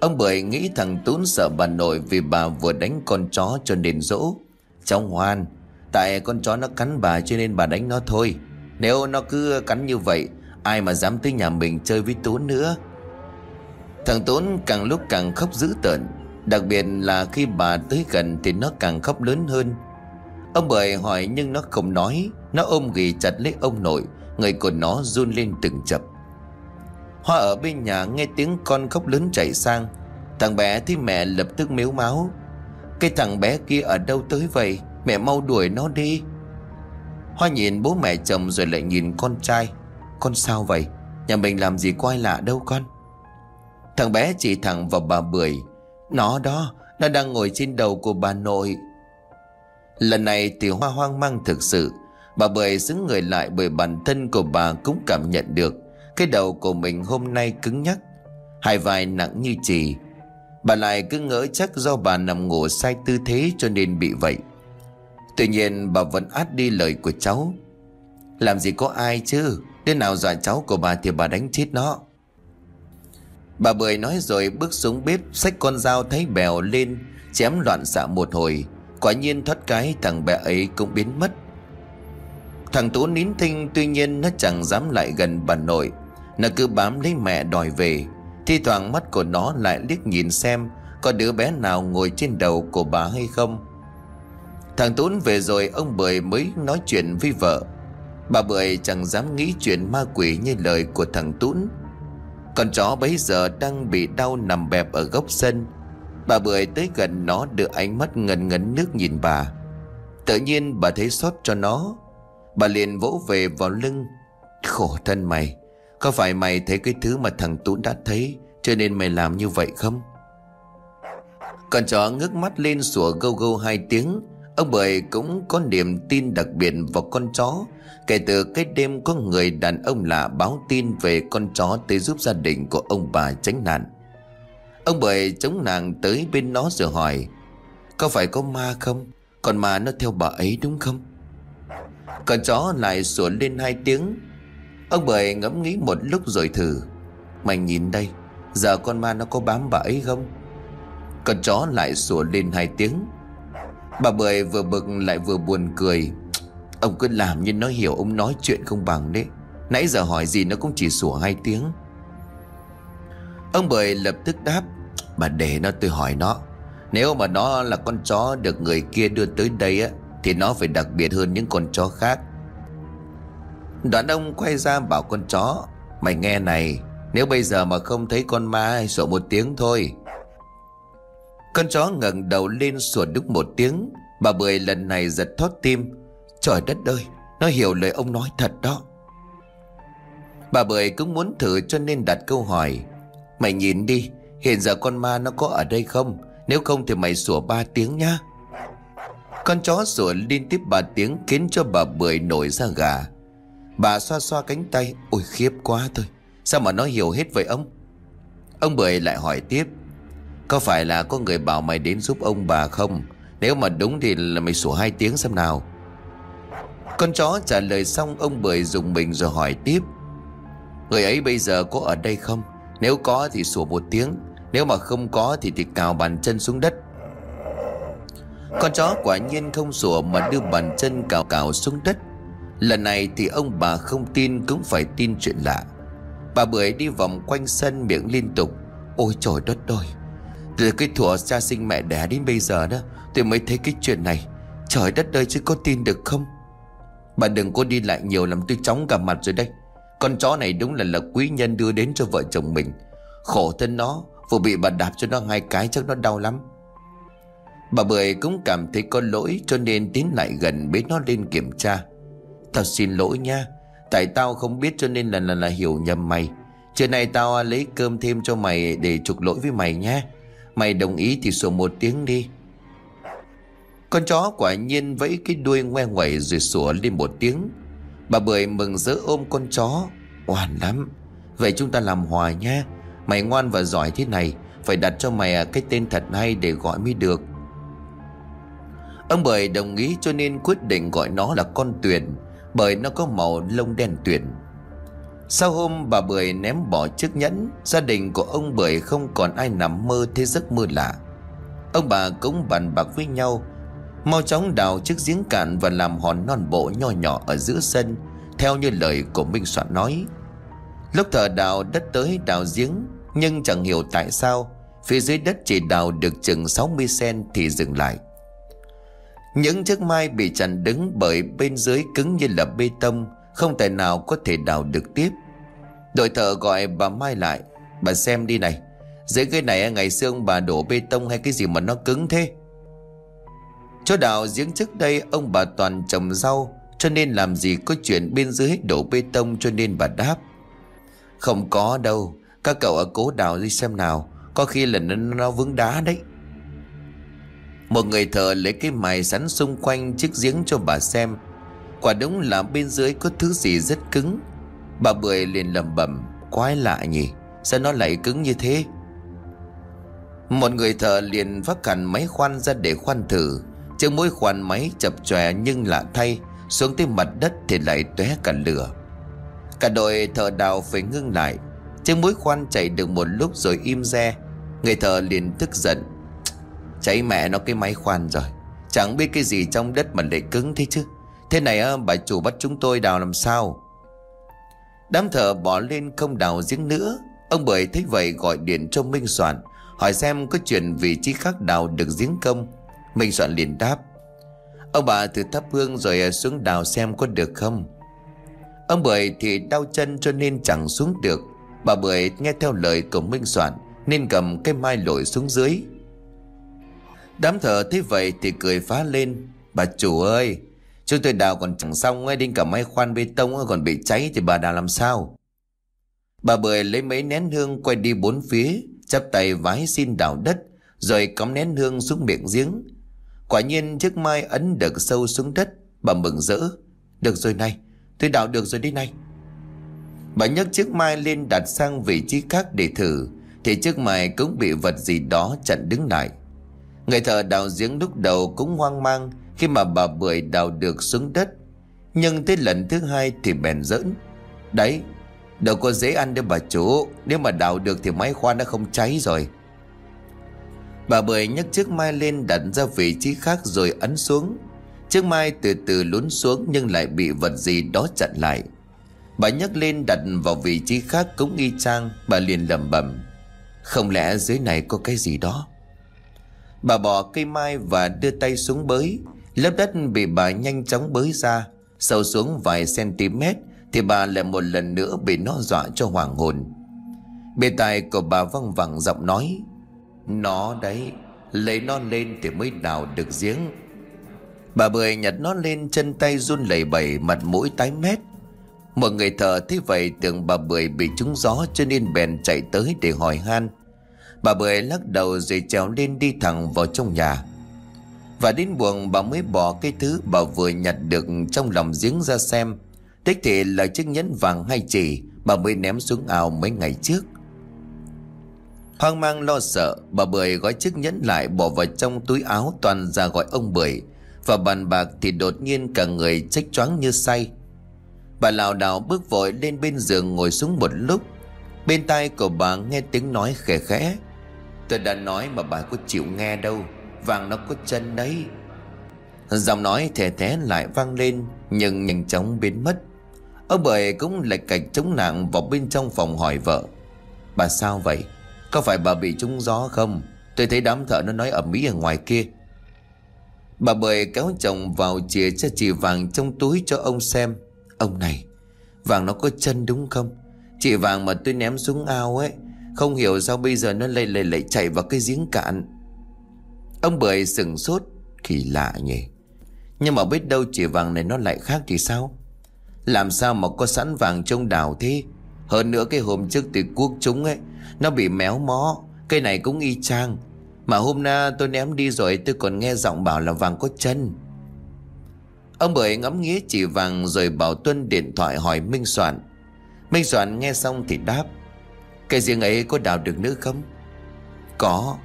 [SPEAKER 1] Ông Bưởi nghĩ thằng Tún sợ bà nội Vì bà vừa đánh con chó cho nên dỗ, Cháu ngoan, Tại con chó nó cắn bà cho nên bà đánh nó thôi. Nếu nó cứ cắn như vậy, Ai mà dám tới nhà mình chơi với Tún nữa? Thằng Tún càng lúc càng khóc dữ tợn. Đặc biệt là khi bà tới gần Thì nó càng khóc lớn hơn. Ông Bưởi hỏi nhưng nó không nói. Nó ôm ghì chặt lấy ông nội. Người của nó run lên từng chập. Hoa ở bên nhà nghe tiếng con khóc lớn chạy sang. Thằng bé thấy mẹ lập tức miếu máu. Cái thằng bé kia ở đâu tới vậy? Mẹ mau đuổi nó đi. Hoa nhìn bố mẹ chồng rồi lại nhìn con trai. Con sao vậy? Nhà mình làm gì quay lạ đâu con. Thằng bé chỉ thẳng vào bà Bưởi. Nó đó, Nó đang ngồi trên đầu của bà nội. Lần này thì Hoa hoang mang thực sự, Bà Bưởi xứng người lại bởi bản thân của bà cũng cảm nhận được. Cái đầu của mình hôm nay cứng nhắc, Hai vai nặng như chì. Bà lại cứ ngỡ chắc do bà nằm ngủ sai tư thế cho nên bị vậy. Tuy nhiên bà vẫn át đi lời của cháu. Làm gì có ai chứ? Đứa nào dọa cháu của bà thì bà đánh chết nó. Bà Bưởi nói rồi bước xuống bếp, Xách con dao thấy bèo lên, Chém loạn xạ một hồi. Quả nhiên thoát cái, thằng bé ấy cũng biến mất. Thằng Tú nín thinh, Tuy nhiên nó chẳng dám lại gần bà nội. Nó cứ bám lấy mẹ đòi về. Thi thoảng mắt của nó lại liếc nhìn xem Có đứa bé nào ngồi trên đầu của bà hay không. Thằng Tún về rồi, ông Bưởi mới nói chuyện với vợ. Bà Bưởi chẳng dám nghĩ chuyện ma quỷ như lời của thằng Tún. Con chó bấy giờ đang bị đau nằm bẹp ở góc sân. Bà Bưởi tới gần nó đưa ánh mắt ngần ngấn nước nhìn bà. Tự nhiên bà thấy xót cho nó. Bà liền vỗ về vào lưng. Khổ thân mày, Có phải mày thấy cái thứ mà thằng Tú đã thấy Cho nên mày làm như vậy không? Con chó ngước mắt lên sủa gâu gâu hai tiếng. Ông Bưởi cũng có niềm tin đặc biệt vào con chó Kể từ cái đêm có người đàn ông lạ báo tin về con chó tới giúp gia đình của ông bà tránh nạn Ông Bưởi chống nàng tới bên nó rồi hỏi, Có phải có ma không? Còn ma nó theo bà ấy đúng không? Con chó lại sủa lên hai tiếng Ông Bưởi ngẫm nghĩ một lúc rồi thử, Mày nhìn đây, Giờ con ma nó có bám bà ấy không? Con chó lại sủa lên hai tiếng Bà Bưởi vừa bực lại vừa buồn cười. Ông cứ làm như nó hiểu ông nói chuyện không bằng đấy. Nãy giờ hỏi gì nó cũng chỉ sủa hai tiếng. Ông Bưởi lập tức đáp, Bà để nó tôi hỏi nó. Nếu mà nó là con chó được người kia đưa tới đây á, Thì nó phải đặc biệt hơn những con chó khác. Đoạn ông quay ra bảo con chó, Mày nghe này, Nếu bây giờ mà không thấy con ma sủa một tiếng thôi con chó ngẩng đầu lên sủa đúc một tiếng, Bà Bưởi lần này giật thót tim. Trời đất ơi, Nó hiểu lời ông nói thật đó. Bà Bưởi cũng muốn thử cho nên đặt câu hỏi. Mày nhìn đi, Hiện giờ con ma nó có ở đây không? Nếu không thì mày sủa ba tiếng nhá. Con chó sủa liên tiếp ba tiếng Khiến cho bà Bưởi nổi ra gà. Bà xoa xoa cánh tay, Ôi, khiếp quá thôi. Sao mà nó hiểu hết vậy ông? Ông Bưởi lại hỏi tiếp. Có phải là có người bảo mày đến giúp ông bà không? Nếu mà đúng thì là mày sủa hai tiếng xem nào. Con chó trả lời xong, Ông Bưởi dùng mình rồi hỏi tiếp. Người ấy bây giờ có ở đây không? Nếu có thì sủa một tiếng. Nếu mà không có thì thì cào bàn chân xuống đất. Con chó quả nhiên không sủa Mà đưa bàn chân cào cào xuống đất. Lần này thì ông bà không tin, Cũng phải tin chuyện lạ. Bà Bưởi đi vòng quanh sân miệng liên tục. Ôi trời đất ơi! Từ cái thủa cha sinh mẹ đẻ đến bây giờ đó Tôi mới thấy cái chuyện này. Trời đất ơi chứ có tin được không? Bà đừng có đi lại nhiều làm tôi chóng cả mặt rồi đây. Con chó này đúng là là quý nhân đưa đến cho vợ chồng mình. Khổ thân nó Vừa bị bà đạp cho nó hai cái chắc nó đau lắm. Bà Bưởi cũng cảm thấy có lỗi Cho nên tiến lại gần bế nó lên kiểm tra. Tao xin lỗi nha Tại tao không biết cho nên là là, là hiểu nhầm mày. Trưa nay tao lấy cơm thêm cho mày Để trục lỗi với mày nhé. Mày đồng ý thì sủa một tiếng đi. Con chó quả nhiên vẫy cái đuôi ngoe ngoẩy Rồi sủa lên một tiếng. Bà Bưởi mừng rỡ ôm con chó. Hoàn lắm. Vậy chúng ta làm hòa nha. Mày ngoan và giỏi thế này, Phải đặt cho mày cái tên thật hay để gọi mới được. Ông Bưởi đồng ý cho nên quyết định gọi nó là con tuyền, Bởi nó có màu lông đen tuyền. Sau hôm bà Bưởi ném bỏ chiếc nhẫn, Gia đình của ông Bưởi không còn ai nằm mơ thế giấc mơ lạ. Ông bà cũng bàn bạc với nhau, Mau chóng đào chiếc giếng cạn và làm hòn non bộ nho nhỏ ở giữa sân, Theo như lời của Minh Soạn nói. Lúc thợ đào đất tới đào giếng, Nhưng chẳng hiểu tại sao, Phía dưới đất chỉ đào được chừng 60cm thì dừng lại. Những chiếc mai bị chặn đứng bởi bên dưới cứng như là bê tông không thể nào có thể đào được tiếp. Đội thợ gọi bà Mai lại. Bà xem đi này. Dưới cái này ngày xưa ông bà đổ bê tông hay cái gì mà nó cứng thế? Chỗ đào giếng trước đây ông bà toàn trồng rau Cho nên làm gì có chuyện bên dưới đổ bê tông cho nên bà đáp. Không có đâu. Các cậu ở cố đào đi xem nào. Có khi là nó, nó vướng đá đấy. Một người thợ lấy cái mài sắn xung quanh chiếc giếng cho bà xem. Quả đúng là bên dưới có thứ gì rất cứng. Bà Bưởi liền lầm bẩm, Quái lạ nhỉ, Sao nó lại cứng như thế? Một người thợ liền vác hẳn máy khoan ra để khoan thử. Chiếc mũi khoan máy chập chòe nhưng lạ thay, Xuống tới mặt đất thì lại tóe cả lửa. Cả đội thợ đào phải ngưng lại. Chiếc mũi khoan chạy được một lúc rồi im re. Người thợ liền tức giận. Cháy mẹ nó cái máy khoan rồi, Chẳng biết cái gì trong đất mà lại cứng thế chứ. Thế này ờ, bà chủ bắt chúng tôi đào làm sao? Đám thợ bỏ lên không đào giếng nữa. Ông Bưởi thấy vậy gọi điện cho Minh Soạn, Hỏi xem có chuyện vị trí khác đào được giếng công Minh Soạn liền đáp. Ông bà từ thắp hương rồi ờ, xuống đào xem có được không. Ông Bưởi thì đau chân cho nên chẳng xuống được. Bà Bưởi nghe theo lời của Minh Soạn, Nên cầm cái mai lội xuống dưới. Đám thợ thấy vậy thì cười phá lên. Bà chủ ơi Chúng tôi đào còn chẳng xong ấy Đến cả máy khoan bê tông còn bị cháy Thì bà đào làm sao? Bà Bưởi lấy mấy nén hương quay đi bốn phía, Chắp tay vái xin đào đất, Rồi cắm nén hương xuống miệng giếng. Quả nhiên chiếc mai ấn được sâu xuống đất, Bà mừng rỡ. Được rồi này, Tôi đào được rồi đi này. Bà nhấc chiếc mai lên đặt sang vị trí khác để thử, Thì chiếc mai cũng bị vật gì đó chặn đứng lại. Người thợ đào giếng lúc đầu cũng hoang mang khi mà bà Bưởi đào được xuống đất. Nhưng tới lần thứ hai thì bèn giỡn. Đấy, Đâu có dễ ăn đâu bà chủ. Nếu mà đào được thì máy khoan đã không cháy rồi. Bà Bưởi nhấc chiếc mai lên đặt ra vị trí khác rồi ấn xuống. Chiếc mai từ từ lún xuống nhưng lại bị vật gì đó chặn lại. Bà nhấc lên đặt vào vị trí khác cũng y chang, Bà liền lẩm bẩm. Không lẽ dưới này có cái gì đó? Bà bỏ cây mai và đưa tay xuống bới. Lớp đất bị bà nhanh chóng bới ra. Sâu xuống vài cm Thì bà lại một lần nữa bị nó dọa cho hoàng hồn. Bề tài của bà văng vẳng giọng nói, Nó đấy, Lấy nó lên thì mới đào được giếng. Bà Bưởi nhặt nó lên chân tay run lẩy bẩy, Mặt mũi tái mét. Một người thợ thấy vậy tưởng bà Bưởi bị trúng gió Cho nên bèn chạy tới để hỏi han. Bà Bưởi lắc đầu rồi trèo lên đi thẳng vào trong nhà. Và đến buồng bà mới bỏ cái thứ bà vừa nhặt được trong lòng giếng ra xem. Tích thì là chiếc nhẫn vàng hay chỉ, Bà mới ném xuống ao mấy ngày trước. Hoang mang lo sợ, Bà Bưởi gói chiếc nhẫn lại bỏ vào trong túi áo toàn ra gọi ông Bưởi. Và bàn bạc thì đột nhiên cả người trách choáng như say. Bà lảo đảo bước vội lên bên giường ngồi xuống một lúc. Bên tai của bà nghe tiếng nói khẽ khẽ. Tôi đã nói mà bà có chịu nghe đâu. Vàng nó có chân đấy. Giọng nói thẻ thé lại vang lên, Nhưng nhanh chóng biến mất. Ông bởi cũng lệch cạch chống nặng vào bên trong phòng hỏi vợ. Bà sao vậy? Có phải bà bị trúng gió không? Tôi thấy đám thợ nó nói ở Mỹ ở ngoài kia. Bà Bưởi kéo chồng vào chìa cho chỉ vàng trong túi cho ông xem. Ông này, Vàng nó có chân đúng không? Chỉ vàng mà tôi ném xuống ao ấy, Không hiểu sao bây giờ nó lây lây lây chạy vào cái giếng cạn. Ông Bưởi sừng sốt, Kỳ lạ nhỉ? Nhưng mà biết đâu chỉ vàng này nó lại khác thì sao? Làm sao mà có sẵn vàng trong đảo thế? Hơn nữa cái hôm trước từ cuốc chúng ấy, Nó bị méo mó. Cây này cũng y chang. Mà hôm nay tôi ném đi rồi, tôi còn nghe giọng bảo là vàng có chân. Ông Bưởi ngắm nghía chỉ vàng rồi bảo Tuân điện thoại hỏi Minh Soạn. Minh Soạn nghe xong thì đáp, Cái riêng ấy có đào được nữa không? Có.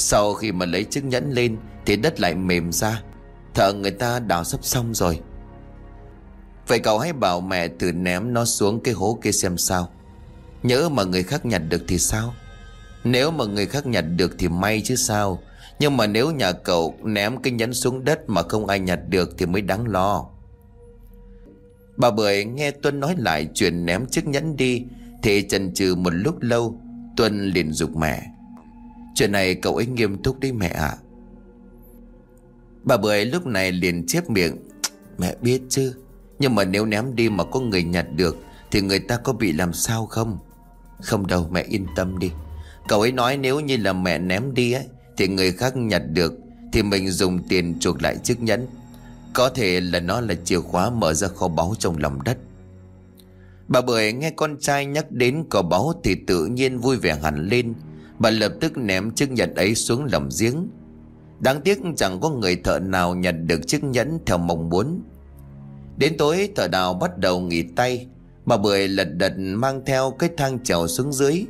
[SPEAKER 1] Sau khi mà lấy chiếc nhẫn lên Thì đất lại mềm ra. Thợ người ta đào sắp xong rồi. Vậy cậu hãy bảo mẹ thử ném nó xuống cái hố kia xem sao. Nhớ mà người khác nhặt được thì sao? Nếu mà người khác nhặt được thì may chứ sao. Nhưng mà nếu nhà cậu ném cái nhẫn xuống đất mà không ai nhặt được thì mới đáng lo. Bà Bưởi nghe Tuân nói lại chuyện ném chiếc nhẫn đi Thì chần chừ một lúc lâu, Tuân liền dục mẹ. Chuyện này cậu ấy nghiêm túc đấy mẹ ạ. Bà Bưởi lúc này liền chép miệng, Mẹ biết chứ, Nhưng mà nếu ném đi mà có người nhặt được Thì người ta có bị làm sao không? Không đâu, mẹ yên tâm đi. Cậu ấy nói nếu như là mẹ ném đi ấy, Thì người khác nhặt được Thì mình dùng tiền chuộc lại chiếc nhẫn. Có thể là nó là chìa khóa mở ra kho báu trong lòng đất. Bà Bưởi nghe con trai nhắc đến kho báu Thì tự nhiên vui vẻ hẳn lên. Bà lập tức ném chiếc nhẫn ấy xuống lòng giếng. Đáng tiếc chẳng có người thợ nào nhặt được chiếc nhẫn theo mong muốn. Đến tối, thợ đào bắt đầu nghỉ tay, Bà Bưởi lật đật mang theo cái thang trèo xuống dưới.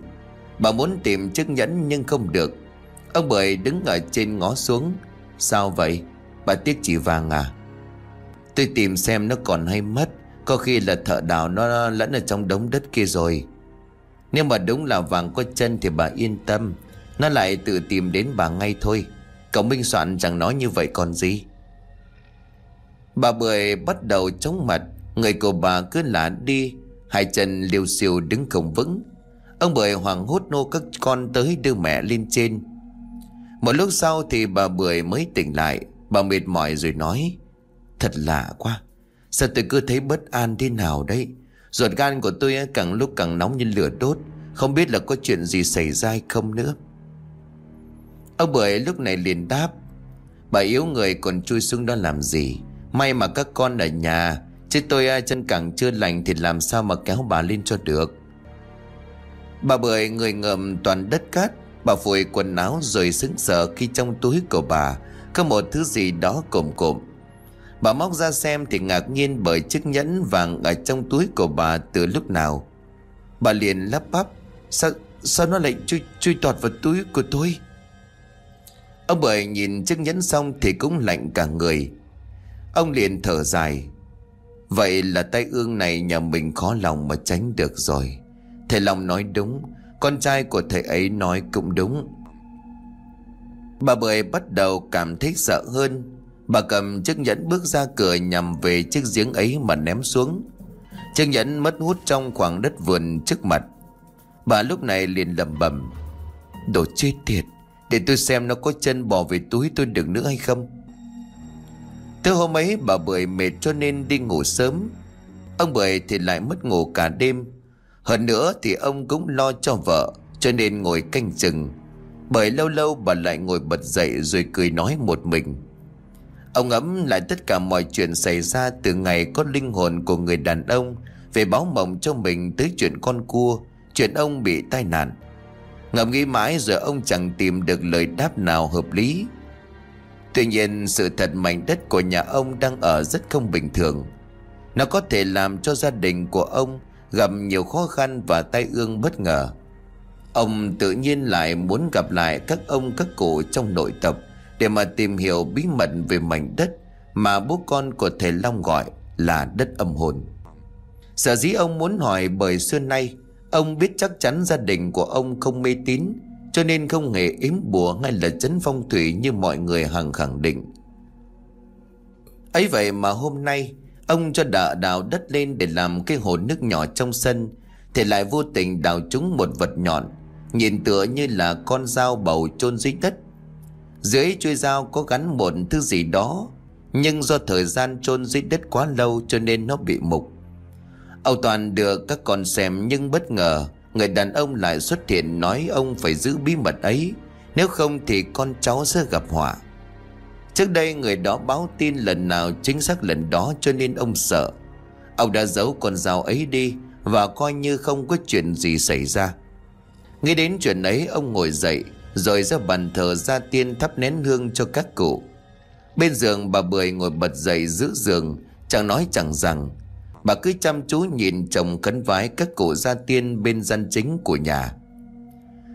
[SPEAKER 1] Bà muốn tìm chiếc nhẫn nhưng không được. Ông Bưởi đứng ở trên ngó xuống. Sao vậy? Bà tiếc chỉ vàng à? Tôi tìm xem nó còn hay mất. Có khi là thợ đào nó lẫn ở trong đống đất kia rồi. Nếu mà đúng là vàng có chân thì bà yên tâm. Nó lại tự tìm đến bà ngay thôi. Cậu Minh Soạn chẳng nói như vậy còn gì? Bà Bưởi bắt đầu chống mặt. Người của bà cứ lả đi. Hai chân liều siêu đứng không vững. Ông Bưởi hoảng hốt nô các con tới đưa mẹ lên trên. Một lúc sau thì bà Bưởi mới tỉnh lại. Bà mệt mỏi rồi nói, Thật lạ quá. Sao tôi cứ thấy bất an thế nào đấy? Ruột gan của tôi càng lúc càng nóng như lửa đốt. Không biết là có chuyện gì xảy ra hay không nữa. Ông Bưởi lúc này liền đáp, Bà yếu người còn chui xuống đó làm gì? May mà các con ở nhà, Chứ tôi chân càng chưa lành Thì làm sao mà kéo bà lên cho được. Bà Bưởi người ngậm toàn đất cát, Bà phủi quần áo rồi sững sờ Khi trong túi của bà, Có một thứ gì đó cộm cộm. Bà móc ra xem thì ngạc nhiên Bởi chiếc nhẫn vàng ở trong túi của bà Từ lúc nào. Bà liền lắp bắp Sao, sao nó lại chui, chui tọt vào túi của tôi? Ông Bưởi nhìn chiếc nhẫn xong Thì cũng lạnh cả người. Ông liền thở dài Vậy là tay ương này nhà mình khó lòng mà tránh được rồi. Thầy Long nói đúng Con trai của thầy ấy nói cũng đúng. Bà Bưởi bắt đầu cảm thấy sợ hơn. Bà cầm chiếc nhẫn bước ra cửa nhằm về chiếc giếng ấy mà ném xuống. Chiếc nhẫn mất hút trong khoảng đất vườn trước mặt. Bà lúc này liền lẩm bẩm, Đồ chết tiệt, Để tôi xem nó có chân bò về túi tôi được nữa hay không. Từ hôm ấy, bà Bưởi mệt cho nên đi ngủ sớm. Ông Bưởi thì lại mất ngủ cả đêm. Hơn nữa thì ông cũng lo cho vợ, Cho nên ngồi canh chừng. Bởi lâu lâu bà lại ngồi bật dậy rồi cười nói một mình. Ông ngẫm lại tất cả mọi chuyện xảy ra từ ngày có linh hồn của người đàn ông Về báo mộng cho mình tới chuyện con cua, Chuyện ông bị tai nạn. Ngẫm nghĩ mãi rồi ông chẳng tìm được lời đáp nào hợp lý. Tuy nhiên, sự thật mảnh đất của nhà ông đang ở rất không bình thường. Nó có thể làm cho gia đình của ông gặp nhiều khó khăn và tai ương bất ngờ. Ông tự nhiên lại muốn gặp lại các ông các cụ trong nội tập. Để mà tìm hiểu bí mật về mảnh đất Mà bố con của thầy Long gọi là đất âm hồn. Sở dĩ ông muốn hỏi bởi xưa nay, Ông biết chắc chắn gia đình của ông không mê tín, Cho nên không hề yếm bùa hay là chấn phong thủy như mọi người hằng khẳng định. Ấy vậy mà hôm nay, Ông cho đạ đào đất lên để làm cái hồ nước nhỏ trong sân, Thì lại vô tình đào trúng một vật nhọn, Nhìn tựa như là con dao bầu chôn dưới đất. Dưới chuôi dao có gắn một thứ gì đó, Nhưng do thời gian chôn dưới đất quá lâu cho nên nó bị mục. Ông Toàn được các con xem nhưng bất ngờ, Người đàn ông lại xuất hiện nói ông phải giữ bí mật ấy, Nếu không thì con cháu sẽ gặp họa. Trước đây người đó báo tin lần nào chính xác lần đó cho nên ông sợ. Ông đã giấu con dao ấy đi Và coi như không có chuyện gì xảy ra. Nghĩ đến chuyện ấy, ông ngồi dậy rồi ra bàn thờ ra tiên thắp nén hương cho các cụ. Bên giường bà Bưởi ngồi bật dậy giữ giường, Chẳng nói chẳng rằng. Bà cứ chăm chú nhìn chồng khấn vái các cụ gia tiên bên gian chính của nhà.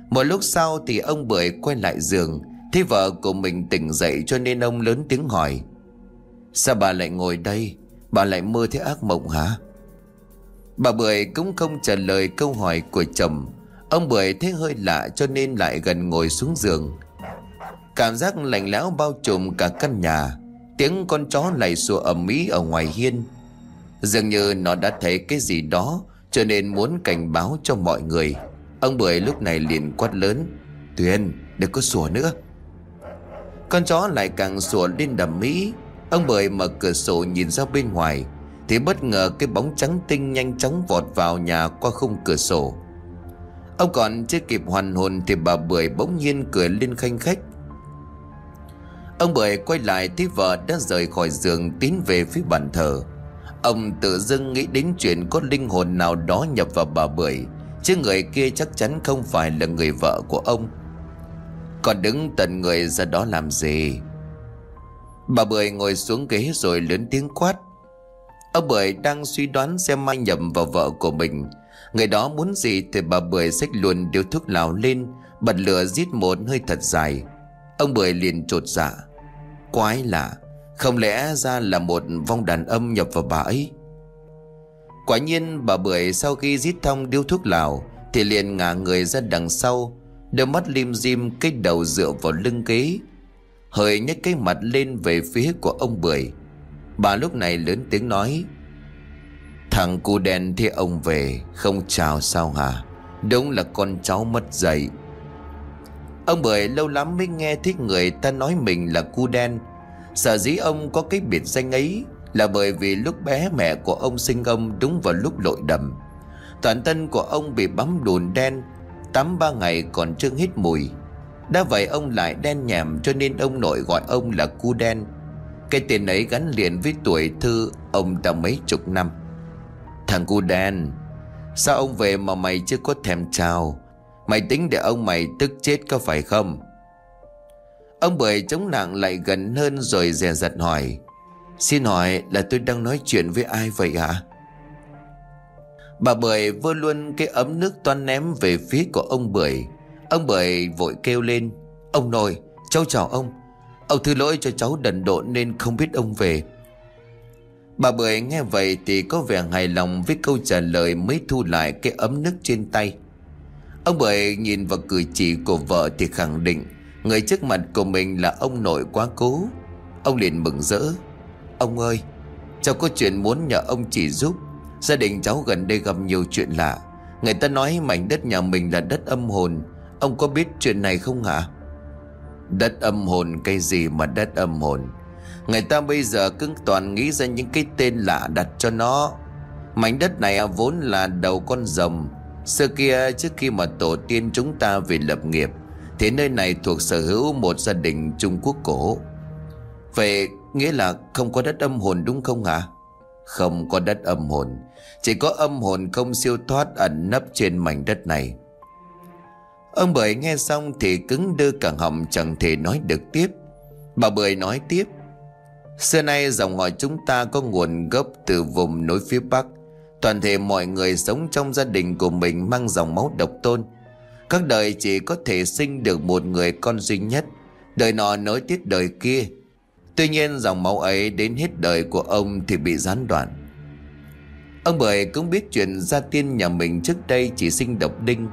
[SPEAKER 1] Một lúc sau thì ông Bưởi quay lại giường, Thấy vợ của mình tỉnh dậy cho nên ông lớn tiếng hỏi. Sao bà lại ngồi đây? Bà lại mơ thấy ác mộng hả? Bà Bưởi cũng không trả lời câu hỏi của chồng. Ông Bưởi thấy hơi lạ cho nên lại gần ngồi xuống giường. Cảm giác lạnh lẽo bao trùm cả căn nhà. Tiếng con chó lầy sủa ầm ĩ ở ngoài hiên. Dường như nó đã thấy cái gì đó, Cho nên muốn cảnh báo cho mọi người. Ông Bưởi lúc này liền quát lớn, Tuyền, đừng có sủa nữa. Con chó lại càng sủa lên đầm mỹ. Ông Bưởi mở cửa sổ nhìn ra bên ngoài, Thì bất ngờ cái bóng trắng tinh nhanh chóng vọt vào nhà qua khung cửa sổ. Ông còn chưa kịp hoàn hồn Thì bà Bưởi bỗng nhiên cười lên khanh khách. Ông Bưởi quay lại thấy vợ đã rời khỏi giường tiến về phía bàn thờ. Ông tự dưng nghĩ đến chuyện có linh hồn nào đó nhập vào bà Bưởi, Chứ người kia chắc chắn không phải là người vợ của ông. Còn đứng tận người ra đó làm gì? Bà Bưởi ngồi xuống ghế rồi lớn tiếng quát. Ông Bưởi đang suy đoán xem mai nhầm vào vợ của mình. Người đó muốn gì thì bà Bưởi xách luôn điếu thuốc lào lên, Bật lửa giết một hơi thật dài. Ông Bưởi liền trột dạ. Quái lạ, Không lẽ ra là một vong đàn âm nhập vào bà ấy? Quả nhiên, bà Bưởi sau khi giết thông điếu thuốc lào, Thì liền ngả người ra đằng sau Đôi mắt lim dim cái đầu dựa vào lưng ghế, Hơi nhấc cái mặt lên về phía của ông Bưởi. Bà lúc này lớn tiếng nói Thằng cu đen thế ông về, Không chào sao hả? Đúng là con cháu mất dạy. Ông Bưởi lâu lắm mới nghe thích người ta nói mình là cu đen. Sở dĩ ông có cái biệt danh ấy Là bởi vì lúc bé mẹ của ông sinh ông đúng vào lúc lội đầm. Toàn thân của ông bị bắm đùn đen, Tắm ba ngày còn chưa hít mùi. Đã vậy ông lại đen nhèm cho nên ông nội gọi ông là cu đen. Cái tên ấy gắn liền với tuổi thư ông đã mấy chục năm. Thằng cu đen, Sao ông về mà mày chưa có thèm chào? Mày tính để ông mày tức chết có phải không? Ông Bưởi chống nặng lại gần hơn rồi dè dặt hỏi, Xin hỏi là tôi đang nói chuyện với ai vậy hả Bà Bưởi vơ luôn cái ấm nước toan ném về phía của ông Bưởi Ông Bưởi vội kêu lên, Ông nội, cháu chào ông. Ông thứ lỗi cho cháu đần độn nên không biết ông về. Bà Bưởi nghe vậy thì có vẻ hài lòng với câu trả lời mới thu lại cái ấm nước trên tay. Ông Bưởi nhìn vào cử chỉ của vợ thì khẳng định, Người trước mặt của mình là ông nội quá cố. Ông liền mừng rỡ, Ông ơi, Cháu có chuyện muốn nhờ ông chỉ giúp. Gia đình cháu gần đây gặp nhiều chuyện lạ. Người ta nói mảnh đất nhà mình là đất âm hồn. Ông có biết chuyện này không hả? Đất âm hồn cái gì mà đất âm hồn? Người ta bây giờ cứ toàn nghĩ ra những cái tên lạ đặt cho nó. Mảnh đất này vốn là đầu con rồng. Xưa kia, trước khi mà tổ tiên chúng ta về lập nghiệp, Thì nơi này thuộc sở hữu một gia đình Trung Quốc cổ. Vậy nghĩa là không có đất âm hồn đúng không hả? Không có đất âm hồn. Chỉ có âm hồn không siêu thoát ẩn nấp trên mảnh đất này. Ông Bưởi nghe xong thì cứng đơ cả họng chẳng thể nói được tiếp. Bà Bưởi nói tiếp. Xưa nay dòng họ chúng ta có nguồn gốc từ vùng núi phía Bắc. Toàn thể mọi người sống trong gia đình của mình mang dòng máu độc tôn. Các đời chỉ có thể sinh được một người con duy nhất. Đời nọ nối tiếp đời kia. Tuy nhiên dòng máu ấy đến hết đời của ông thì bị gián đoạn. Ông Bưởi cũng biết chuyện gia tiên nhà mình trước đây chỉ sinh độc đinh.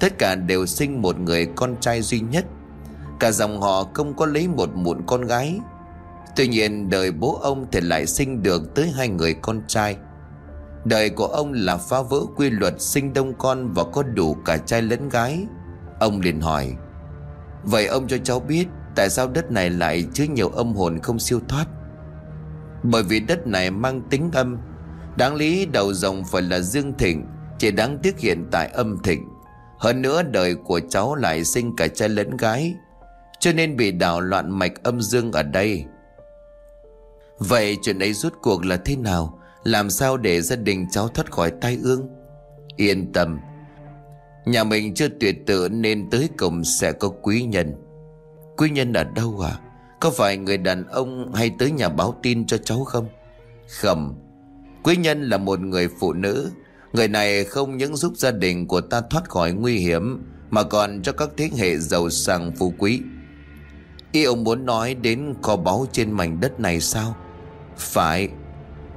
[SPEAKER 1] Tất cả đều sinh một người con trai duy nhất. Cả dòng họ không có lấy một muộn con gái. Tuy nhiên, đời bố ông thì lại sinh được tới hai người con trai. Đời của ông là phá vỡ quy luật sinh đông con và có đủ cả trai lẫn gái. Ông liền hỏi, Vậy ông cho cháu biết Tại sao đất này lại chứa nhiều âm hồn không siêu thoát? Bởi vì đất này mang tính âm. Đáng lý đầu dòng phải là dương thịnh, Chỉ đáng tiếc hiện tại âm thịnh. Hơn nữa, đời của cháu lại sinh cả trai lẫn gái. Cho nên bị đảo loạn mạch âm dương ở đây. Vậy chuyện ấy rút cuộc là thế nào? Làm sao để gia đình cháu thoát khỏi tai ương? Yên tâm. Nhà mình chưa tuyệt tự nên tới cổng sẽ có quý nhân. Quý nhân ở đâu à Có phải người đàn ông hay tới nhà báo tin cho cháu không? Không. Quý nhân là một người phụ nữ. Người này không những giúp gia đình của ta thoát khỏi nguy hiểm, Mà còn cho các thế hệ giàu sang phú quý. Ý ông muốn nói đến kho báu trên mảnh đất này sao? Phải.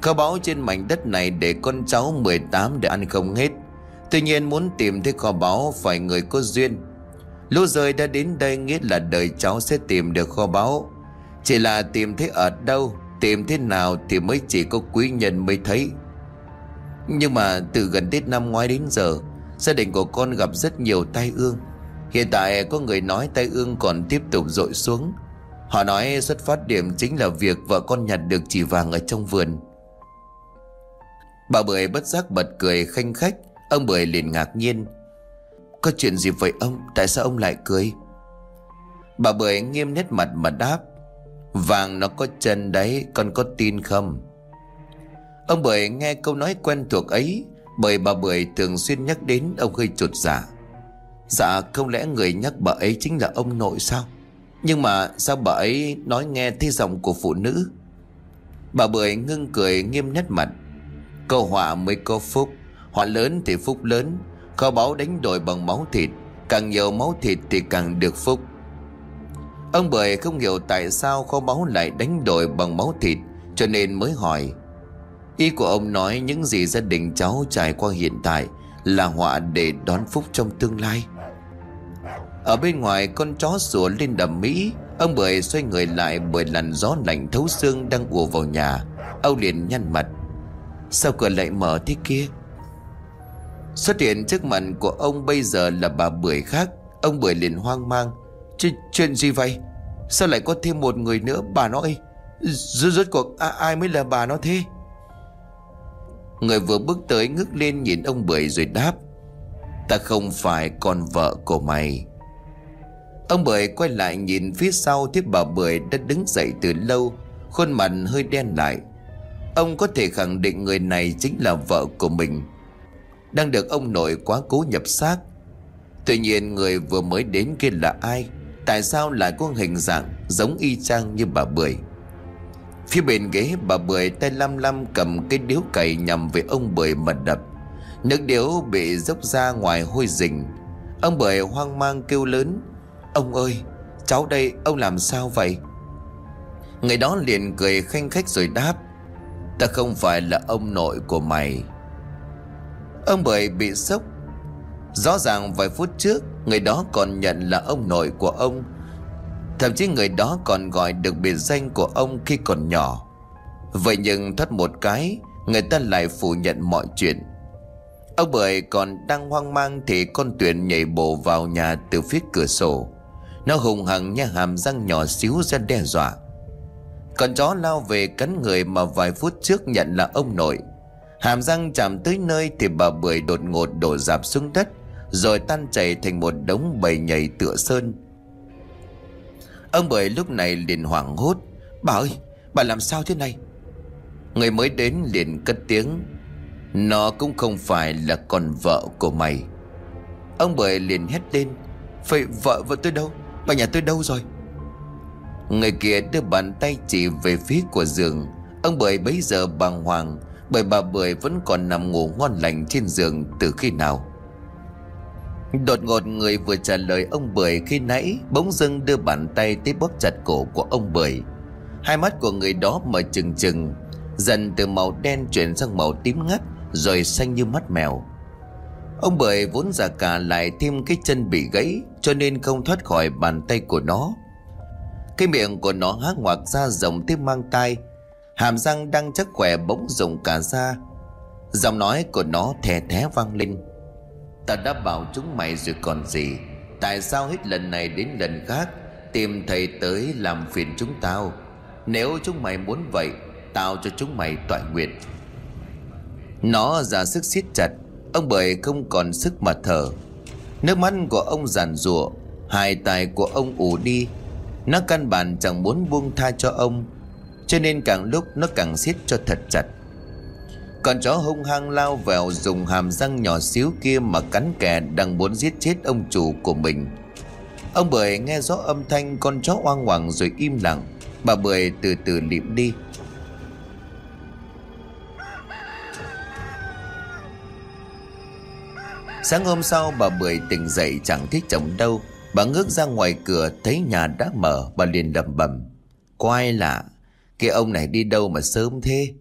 [SPEAKER 1] Kho báu trên mảnh đất này để con cháu 18 để ăn không hết. Tuy nhiên muốn tìm thấy kho báu phải người có duyên. Lũ rời đã đến đây nghĩa là đời cháu sẽ tìm được kho báu. Chỉ là tìm thấy ở đâu, Tìm thế nào thì mới chỉ có quý nhân mới thấy. Nhưng mà từ gần Tết năm ngoái đến giờ, Gia đình của con gặp rất nhiều tai ương. Hiện tại có người nói tai ương còn tiếp tục dội xuống. Họ nói xuất phát điểm chính là việc vợ con nhặt được chỉ vàng ở trong vườn. Bà Bưởi bất giác bật cười khanh khách. Ông Bưởi liền ngạc nhiên. Có chuyện gì vậy ông? Tại sao ông lại cười? Bà Bưởi nghiêm nét mặt mà đáp. Vàng nó có chân đấy, Con có tin không? Ông Bưởi nghe câu nói quen thuộc ấy, Bởi bà Bưởi thường xuyên nhắc đến Ông hơi chột dạ. Dạ không lẽ người nhắc bà ấy chính là ông nội sao? Nhưng mà sao bà ấy nói nghe thấy giọng của phụ nữ? Bà Bưởi ngưng cười nghiêm nét mặt. Câu họa mới có phúc. Họa lớn thì phúc lớn. Kho báu đánh đổi bằng máu thịt. Càng nhiều máu thịt thì càng được phúc. Ông Bưởi không hiểu tại sao kho báu lại đánh đổi bằng máu thịt, Cho nên mới hỏi. Ý của ông nói những gì gia đình cháu trải qua hiện tại Là họa để đón phúc trong tương lai. Ở bên ngoài con chó sủa lên đầm mỹ. Ông Bưởi xoay người lại bởi làn gió lạnh thấu xương đang ùa vào nhà. Ông liền nhăn mặt. Sao cửa lại mở thế kia? Xuất hiện trước mặt của ông bây giờ là bà Bưởi khác. Ông Bưởi liền hoang mang. Ch Chuyện gì vậy? Sao lại có thêm một người nữa bà nói Rốt rốt cuộc à, ai mới là bà nó thế? Người vừa bước tới ngước lên nhìn ông Bưởi rồi đáp Ta không phải con vợ của mày. Ông Bưởi quay lại nhìn phía sau Thấy bà Bưởi đã đứng dậy từ lâu, Khuôn mặt hơi đen lại. Ông có thể khẳng định người này chính là vợ của mình. Đang được ông nội quá cố nhập xác. Tuy nhiên người vừa mới đến kia là ai? Tại sao lại có hình dạng giống y chang như bà Bưởi? Phía bên ghế, bà Bưởi tay lăm lăm cầm cái điếu cày nhằm về ông Bưởi mà đập. Nước điếu bị dốc ra ngoài hôi rình. Ông Bưởi hoang mang kêu lớn Ông ơi, cháu đây, ông làm sao vậy? Người đó liền cười khanh khách rồi đáp, Ta không phải là ông nội của mày. Ông bởi bị sốc. Rõ ràng vài phút trước, Người đó còn nhận là ông nội của ông. Thậm chí người đó còn gọi được biệt danh của ông khi còn nhỏ. Vậy nhưng thoát một cái, Người ta lại phủ nhận mọi chuyện. Ông bởi còn đang hoang mang Thì con tuyển nhảy bổ vào nhà từ phía cửa sổ. Nó hùng hằng nha hàm răng nhỏ xíu ra đe dọa. Con chó lao về cắn người mà vài phút trước nhận là ông nội. Hàm răng chạm tới nơi thì bà Bưởi đột ngột đổ dạp xuống đất, Rồi tan chảy thành một đống bầy nhảy tựa sơn. Ông Bưởi lúc này liền hoảng hốt. Bà ơi, bà làm sao thế này? Người mới đến liền cất tiếng. Nó cũng không phải là con vợ của mày. Ông Bưởi liền hét lên. Vậy vợ vợ tôi đâu? Bà nhà tôi đâu rồi? Người kia đưa bàn tay chỉ về phía của giường. Ông Bưởi bấy giờ bàng hoàng, Bởi bà Bưởi vẫn còn nằm ngủ ngon lành trên giường từ khi nào. Đột ngột người vừa trả lời ông Bưởi khi nãy Bỗng dưng đưa bàn tay tới bóp chặt cổ của ông Bưởi. Hai mắt của người đó mở trừng trừng, Dần từ màu đen chuyển sang màu tím ngắt, Rồi xanh như mắt mèo. Ông Bưởi vốn già cả lại thêm cái chân bị gãy, Cho nên không thoát khỏi bàn tay của nó. Cái miệng của nó há ngoạc ra rộng tiếp mang tai. Hàm răng đang chắc khỏe bỗng rộng cả ra. Giọng nói của nó thè thé vang lên. Ta đã bảo chúng mày rồi còn gì? Tại sao hết lần này đến lần khác Tìm thầy tới làm phiền chúng tao? Nếu chúng mày muốn vậy, Tao cho chúng mày tọa nguyện. Nó ra sức siết chặt Ông bởi không còn sức mà thở Nước mắt của ông giàn rủa Hai tài của ông ủ đi Nó căn bản chẳng muốn buông tha cho ông, Cho nên càng lúc nó càng siết cho thật chặt còn chó hung hăng lao vào dùng hàm răng nhỏ xíu kia mà cắn kè đang muốn giết chết ông chủ của mình. Ông Bưởi nghe rõ âm thanh con chó oang hoàng rồi im lặng. Bà Bưởi từ từ liệm đi. Sáng hôm sau bà Bưởi tỉnh dậy chẳng thấy chồng đâu Bà ngước ra ngoài cửa thấy nhà đã mở Bà liền đầm bầm Quay lạ Cái ông này đi đâu mà sớm thế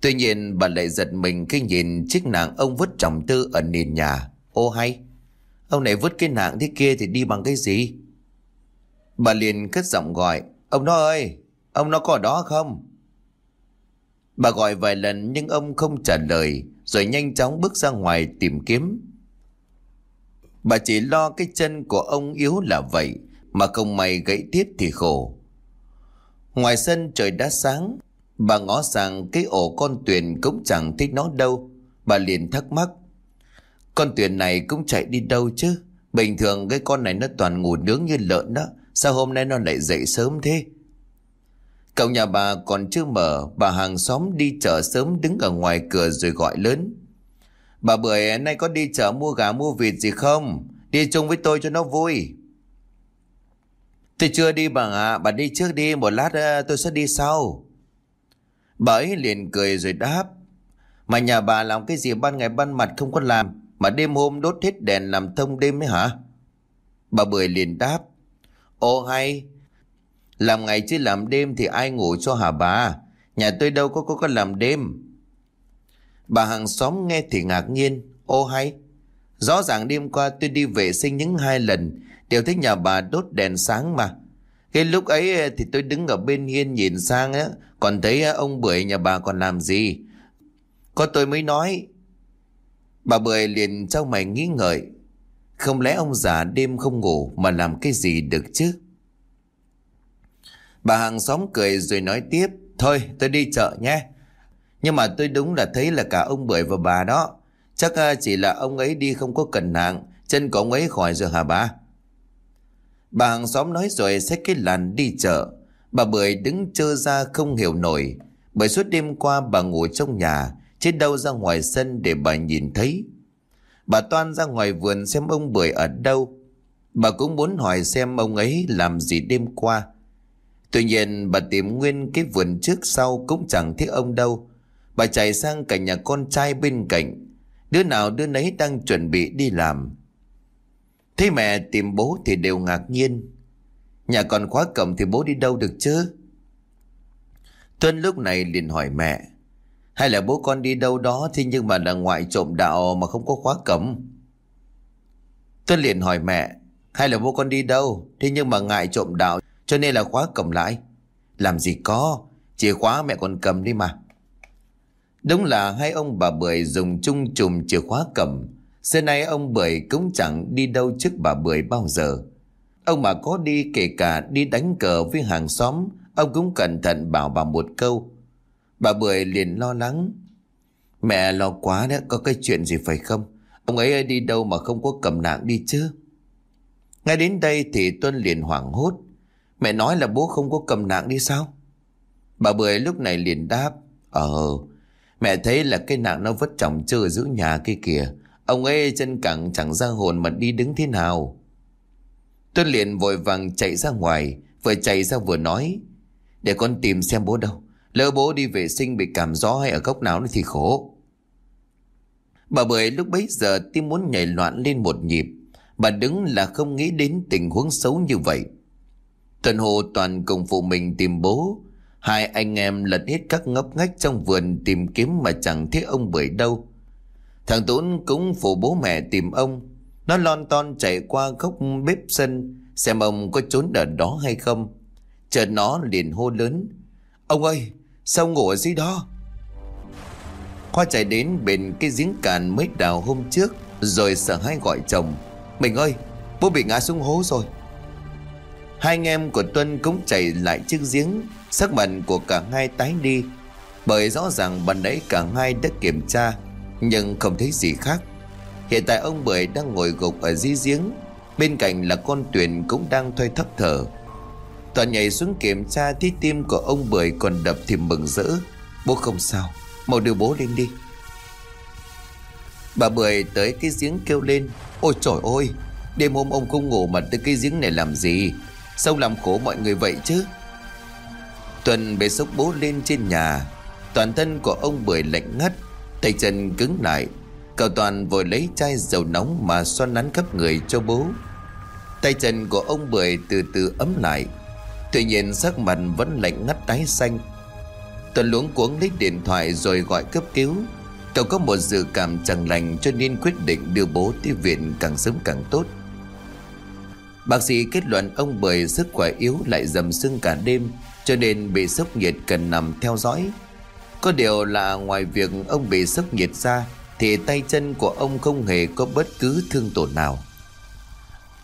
[SPEAKER 1] Tuy nhiên bà lại giật mình khi nhìn chiếc nàng ông vứt trọng tư ở nền nhà. Ô hay, ông này vứt cái nạng thế kia thì đi bằng cái gì? Bà liền cất giọng gọi, ông nó ơi, ông nó có ở đó không? Bà gọi vài lần nhưng ông không trả lời, rồi nhanh chóng bước ra ngoài tìm kiếm. Bà chỉ lo cái chân của ông yếu là vậy, mà không may gãy tiếp thì khổ. Ngoài sân trời đã sáng, Bà ngó sang cái ổ con tuyền cũng chẳng thấy nó đâu. Bà liền thắc mắc. Con tuyền này cũng chạy đi đâu chứ? Bình thường cái con này nó toàn ngủ nướng như lợn đó. Sao hôm nay nó lại dậy sớm thế? Cậu nhà bà còn chưa mở, bà hàng xóm đi chợ sớm đứng ở ngoài cửa rồi gọi lớn. Bà Bưởi nay có đi chợ mua gà mua vịt gì không? Đi chung với tôi cho nó vui. Tôi chưa đi bà ạ, à, bà đi trước đi, một lát ờ, tôi sẽ đi sau. Bà ấy liền cười rồi đáp. Mà nhà bà làm cái gì ban ngày ban mặt không có làm, mà đêm hôm đốt hết đèn làm thông đêm ấy hả? Bà Bưởi liền đáp. Ồ hay, làm ngày chứ làm đêm thì ai ngủ cho hả bà? Nhà tôi đâu có có, có làm đêm. Bà hàng xóm nghe thì ngạc nhiên. Ô hay, rõ ràng đêm qua tôi đi vệ sinh những hai lần, đều thấy nhà bà đốt đèn sáng mà. Cái lúc ấy thì tôi đứng ở bên hiên nhìn sang á, còn thấy ông Bưởi nhà bà còn làm gì. Có tôi mới nói. Bà Bưởi liền trao mày nghĩ ngợi. Không lẽ ông già đêm không ngủ mà làm cái gì được chứ? Bà hàng xóm cười rồi nói tiếp. Thôi tôi đi chợ nhé. Nhưng mà tôi đúng là thấy là cả ông Bưởi và bà đó. Chắc à, chỉ là ông ấy đi không có cần nặng. Chân của ông ấy khỏi rồi hả bà? Bà hàng xóm nói rồi xách cái làn đi chợ. Bà Bưởi đứng chơ ra không hiểu nổi. Bởi suốt đêm qua bà ngủ trong nhà, chứ đâu ra ngoài sân để bà nhìn thấy. Bà toan ra ngoài vườn xem ông Bưởi ở đâu. Bà cũng muốn hỏi xem ông ấy làm gì đêm qua. Tuy nhiên, bà tìm nguyên cái vườn trước sau cũng chẳng thấy ông đâu. Bà chạy sang cả nhà con trai bên cạnh. Đứa nào đứa nấy đang chuẩn bị đi làm. Thấy mẹ tìm bố thì đều ngạc nhiên. Nhà còn khóa cổng thì bố đi đâu được chứ? Tuân lúc này liền hỏi mẹ. Hay là bố con đi đâu đó thì nhưng mà là ngoại trộm đạo mà không có khóa cổng? Tuân liền hỏi mẹ. Hay là bố con đi đâu thế nhưng mà ngại trộm đạo cho nên là khóa cầm lại? Làm gì có, chìa khóa mẹ còn cầm đi mà. Đúng là hai ông bà Bưởi dùng chung chùm chìa khóa cầm Xưa nay ông Bưởi cũng chẳng đi đâu trước bà Bưởi bao giờ. Ông mà có đi kể cả đi đánh cờ với hàng xóm, ông cũng cẩn thận bảo bà một câu. Bà Bưởi liền lo lắng. Mẹ lo quá đấy, có cái chuyện gì phải không? Ông ấy đi đâu mà không có cầm nạng đi chứ? Ngay đến đây thì Tuân liền hoảng hốt. Mẹ nói là bố không có cầm nạng đi sao? Bà Bưởi lúc này liền đáp. Ờ, mẹ thấy là cái nạng nó vất trọng chưa giữ nhà kia kìa. Ông ấy chân cẳng chẳng ra hồn mà đi đứng thế nào. tôi liền vội vàng chạy ra ngoài, vừa chạy ra vừa nói. Để con tìm xem bố đâu. Lỡ bố đi vệ sinh bị cảm gió hay ở góc nào thì khổ. Bà Bưởi lúc bấy giờ tim muốn nhảy loạn lên một nhịp. Bà đứng là không nghĩ đến tình huống xấu như vậy. Tuần Hồ toàn cùng phụ mình tìm bố. Hai anh em lật hết các ngóc ngách trong vườn tìm kiếm mà chẳng thấy ông Bưởi đâu. Thằng Tuấn cũng phụ bố mẹ tìm ông. Nó lon ton chạy qua góc bếp sân xem ông có trốn ở đó hay không. Chợt nó liền hô lớn. Ông ơi, sao ngủ ở dưới đó? Khoa chạy đến bên cái giếng cạn mới đào hôm trước rồi sợ hãi gọi chồng. Mình ơi, bố bị ngã xuống hố rồi. Hai anh em của Tuân cũng chạy lại chiếc giếng, Sắc mặt của cả hai tái đi. Bởi rõ ràng ban nãy cả hai đã kiểm tra, nhưng không thấy gì khác. Hiện tại ông Bưởi đang ngồi gục ở dưới giếng, Bên cạnh là con Tuyền cũng đang thoi thấp thở. Toàn nhảy xuống kiểm tra thì tim của ông Bưởi còn đập thì mừng rỡ. Bố không sao, Mau đưa bố lên đi. Bà Bưởi tới cái giếng kêu lên, Ôi trời ơi, Đêm hôm ông không ngủ mà tới cái giếng này làm gì? Sao làm khổ mọi người vậy chứ? Tuần bế sốc bố lên trên nhà, Toàn thân của ông Bưởi lạnh ngắt, Tay chân cứng lại. Cậu Toàn vội lấy chai dầu nóng mà xoăn nắn khắp người cho bố. Tay chân của ông Bưởi từ từ ấm lại. Tuy nhiên sắc mặt vẫn lạnh ngắt tái xanh. Tuần luống cuống lấy điện thoại rồi gọi cấp cứu. Cậu có một dự cảm chẳng lành cho nên quyết định đưa bố tới viện càng sớm càng tốt. Bác sĩ kết luận ông bởi sức khỏe yếu lại dầm sưng cả đêm, Cho nên bị sốc nhiệt cần nằm theo dõi. Có điều là ngoài việc ông bị sốc nhiệt ra, Thì tay chân của ông không hề có bất cứ thương tổn nào.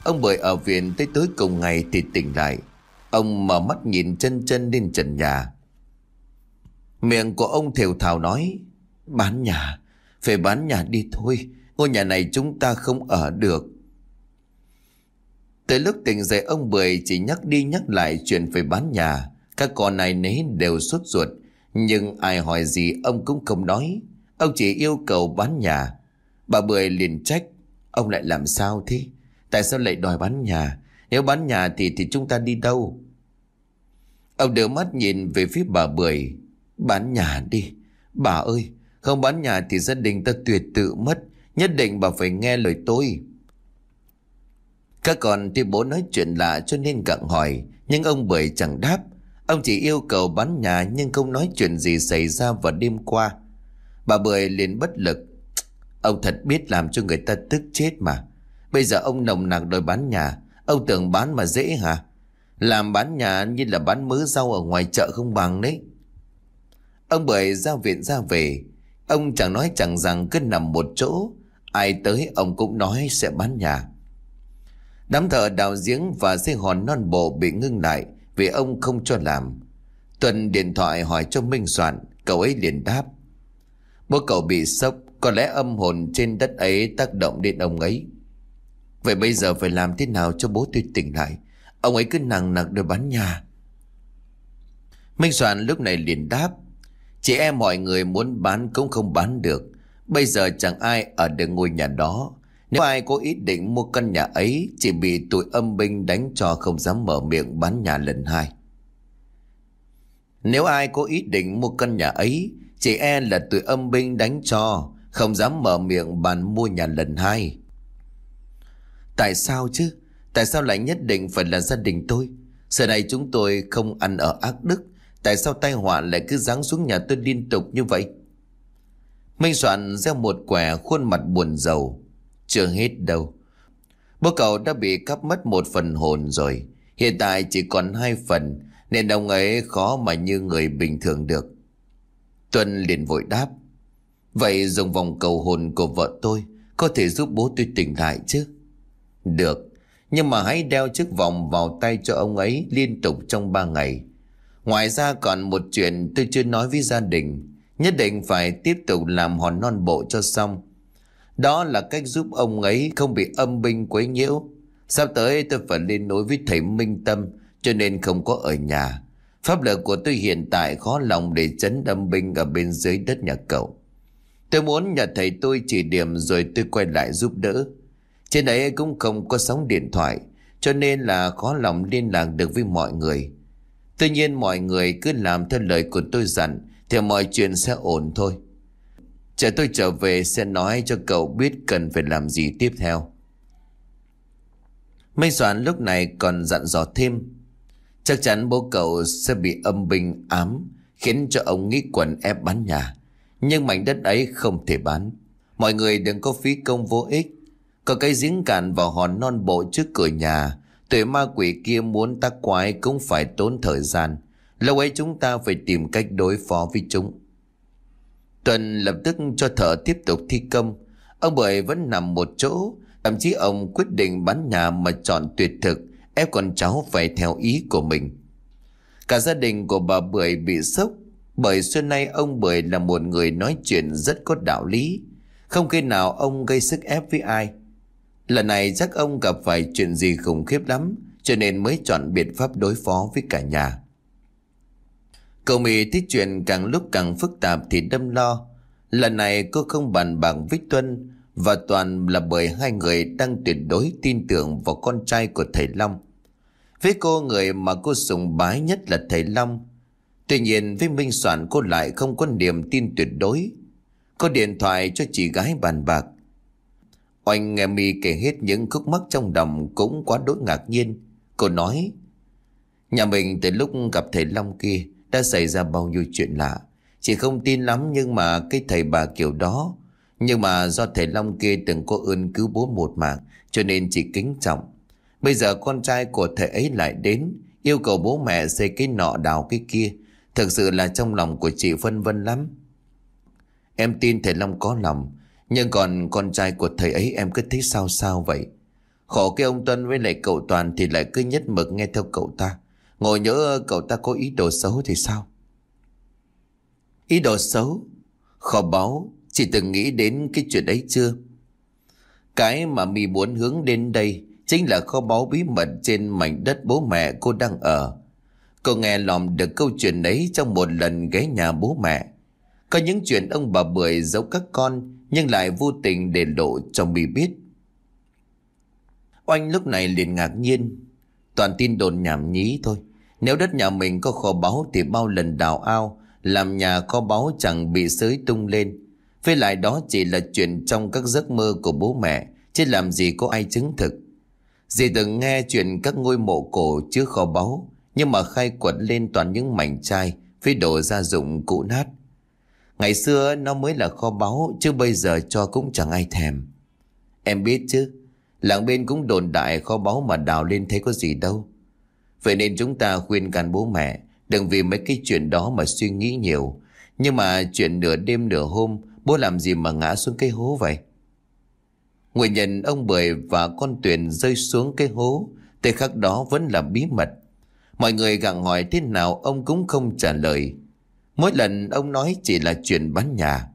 [SPEAKER 1] Ông bởi ở viện tới tối cùng ngày thì tỉnh lại. Ông mở mắt nhìn chân chân lên trần nhà. Miệng của ông thều thào nói, Bán nhà, Phải bán nhà đi thôi, Ngôi nhà này chúng ta không ở được. Tới lúc tỉnh dậy ông Bưởi chỉ nhắc đi nhắc lại chuyện về bán nhà, Các con này nấy đều sốt ruột. Nhưng ai hỏi gì ông cũng không nói. Ông chỉ yêu cầu bán nhà. Bà Bưởi liền trách, Ông lại làm sao thế? Tại sao lại đòi bán nhà? Nếu bán nhà thì thì chúng ta đi đâu? Ông đưa mắt nhìn về phía bà Bưởi Bán nhà đi. Bà ơi, Không bán nhà thì gia đình ta tuyệt tự mất. Nhất định bà phải nghe lời tôi. Các con thì bố nói chuyện lạ cho nên gặng hỏi. Nhưng ông Bưởi chẳng đáp. Ông chỉ yêu cầu bán nhà Nhưng không nói chuyện gì xảy ra vào đêm qua. Bà Bưởi liền bất lực. Ông thật biết làm cho người ta tức chết mà. Bây giờ ông nồng nặc đòi bán nhà. Ông tưởng bán mà dễ hả? Làm bán nhà như là bán mớ rau ở ngoài chợ không bằng đấy. Ông Bưởi ra viện ra về. Ông chẳng nói chẳng rằng cứ nằm một chỗ. Ai tới ông cũng nói sẽ bán nhà. Đám thợ đào giếng và xây hòn non bộ bị ngưng lại Vì ông không cho làm. Tuần điện thoại hỏi cho Minh Soạn, Cậu ấy liền đáp. Bố cậu bị sốc, Có lẽ âm hồn trên đất ấy tác động đến ông ấy. Vậy bây giờ phải làm thế nào cho bố tôi tỉnh lại? Ông ấy cứ nặng nặng đưa bán nhà. Minh Soạn lúc này liền đáp. Chị em mọi người muốn bán cũng không bán được. Bây giờ chẳng ai ở được ngôi nhà đó. Nếu ai có ý định mua căn nhà ấy Chỉ bị tụi âm binh đánh cho không dám mở miệng bán nhà lần hai. Nếu ai có ý định mua căn nhà ấy Chỉ e là tụi âm binh đánh cho Không dám mở miệng bàn mua nhà lần hai. Tại sao chứ? Tại sao lại nhất định phải là gia đình tôi? Giờ này chúng tôi không ăn ở ác đức, Tại sao tai họa lại cứ giáng xuống nhà tôi liên tục như vậy? Minh Soạn gieo một quẻ khuôn mặt buồn rầu. Chưa hết đâu. Bố cậu đã bị cắp mất một phần hồn rồi. Hiện tại chỉ còn hai phần, Nên ông ấy khó mà như người bình thường được. Tuân liền vội đáp. Vậy dùng vòng cầu hồn của vợ tôi Có thể giúp bố tôi tỉnh lại chứ? Được, Nhưng mà hãy đeo chiếc vòng vào tay cho ông ấy Liên tục trong ba ngày. Ngoài ra còn một chuyện tôi chưa nói với gia đình. Nhất định phải tiếp tục làm hòn non bộ cho xong. Đó là cách giúp ông ấy không bị âm binh quấy nhiễu. Sắp tới tôi phải lên nối với thầy Minh Tâm, Cho nên không có ở nhà. Pháp lực của tôi hiện tại khó lòng để chấn âm binh ở bên dưới đất nhà cậu. Tôi muốn nhà thầy tôi chỉ điểm rồi tôi quay lại giúp đỡ. Trên đấy cũng không có sóng điện thoại, Cho nên là khó lòng liên lạc được với mọi người. Tuy nhiên mọi người cứ làm theo lời của tôi dặn Thì mọi chuyện sẽ ổn thôi. Chờ tôi trở về sẽ nói cho cậu biết cần phải làm gì tiếp theo. Minh Soạn lúc này còn dặn dò thêm. Chắc chắn bố cậu sẽ bị âm binh ám, Khiến cho ông nghĩ quần ép bán nhà. Nhưng mảnh đất ấy không thể bán. Mọi người đừng có phí công vô ích. Có cái giếng cạn vào hòn non bộ trước cửa nhà, Tuệ ma quỷ kia muốn tác quái cũng phải tốn thời gian. Lâu ấy chúng ta phải tìm cách đối phó với chúng. Tuần lập tức cho thợ tiếp tục thi công. Ông Bưởi vẫn nằm một chỗ. Thậm chí ông quyết định bán nhà mà chọn tuyệt thực. Ép con cháu phải theo ý của mình. Cả gia đình của bà Bưởi bị sốc. Bởi xưa nay ông Bưởi là một người nói chuyện rất có đạo lý. Không khi nào ông gây sức ép với ai. Lần này chắc ông gặp phải chuyện gì khủng khiếp lắm, Cho nên mới chọn biện pháp đối phó với cả nhà Cậu Mỹ thấy chuyện càng lúc càng phức tạp thì đâm lo. Lần này cô không bàn bạc với Tuân, Và toàn là bởi hai người đang tuyệt đối tin tưởng vào con trai của thầy Long. Với cô, người mà cô sùng bái nhất là thầy Long. Tuy nhiên, với Minh Soạn, cô lại không có niềm tin tuyệt đối. Có điện thoại cho chị gái bàn bạc. Oanh nghe mi kể hết những khúc mắc trong đồng Cũng quá đỗi ngạc nhiên. Cô nói, Nhà mình từ lúc gặp thầy Long kia đã xảy ra bao nhiêu chuyện lạ. Chị không tin lắm nhưng mà cái thầy bà kiểu đó. Nhưng mà do thầy Long kia từng có ơn cứu bố một mạng, Cho nên chị kính trọng. Bây giờ con trai của thầy ấy lại đến, Yêu cầu bố mẹ xây cái nọ đào cái kia. Thực sự là trong lòng của chị phân vân lắm. Em tin thầy Long có lòng, Nhưng còn con trai của thầy ấy em cứ thấy sao sao vậy? Khổ cái ông Tuân với lại cậu Toàn Thì lại cứ nhất mực nghe theo cậu ta. Ngồi nhớ cậu ta có ý đồ xấu thì sao? Ý đồ xấu? Kho báu chỉ từng nghĩ đến cái chuyện ấy chưa? Cái mà mi muốn hướng đến đây Chính là kho báu bí mật Trên mảnh đất bố mẹ cô đang ở. Cô nghe lòm được câu chuyện ấy Trong một lần ghé nhà bố mẹ. Có những chuyện ông bà Bưởi giấu các con, Nhưng lại vô tình để lộ cho mi biết. Oanh lúc này liền ngạc nhiên. Toàn tin đồn nhảm nhí thôi. Nếu đất nhà mình có kho báu Thì bao lần đào ao, Làm nhà kho báu chẳng bị sới tung lên. Với lại đó chỉ là chuyện trong các giấc mơ của bố mẹ, Chứ làm gì có ai chứng thực. Dì từng nghe chuyện các ngôi mộ cổ chứa kho báu, Nhưng mà khai quật lên toàn những mảnh chai Với đồ gia dụng cũ nát. Ngày xưa nó mới là kho báu, Chứ bây giờ cho cũng chẳng ai thèm. Em biết chứ Làng bên cũng đồn đại kho báu mà đào lên thấy có gì đâu. Vậy nên chúng ta khuyên can bố mẹ, Đừng vì mấy cái chuyện đó mà suy nghĩ nhiều. Nhưng mà chuyện nửa đêm nửa hôm, Bố làm gì mà ngã xuống cái hố vậy? Nguyên nhân ông Bưởi và con Tuyền rơi xuống cái hố Tới khắc đó vẫn là bí mật. Mọi người gặng hỏi thế nào ông cũng không trả lời. Mỗi lần ông nói chỉ là chuyện bán nhà.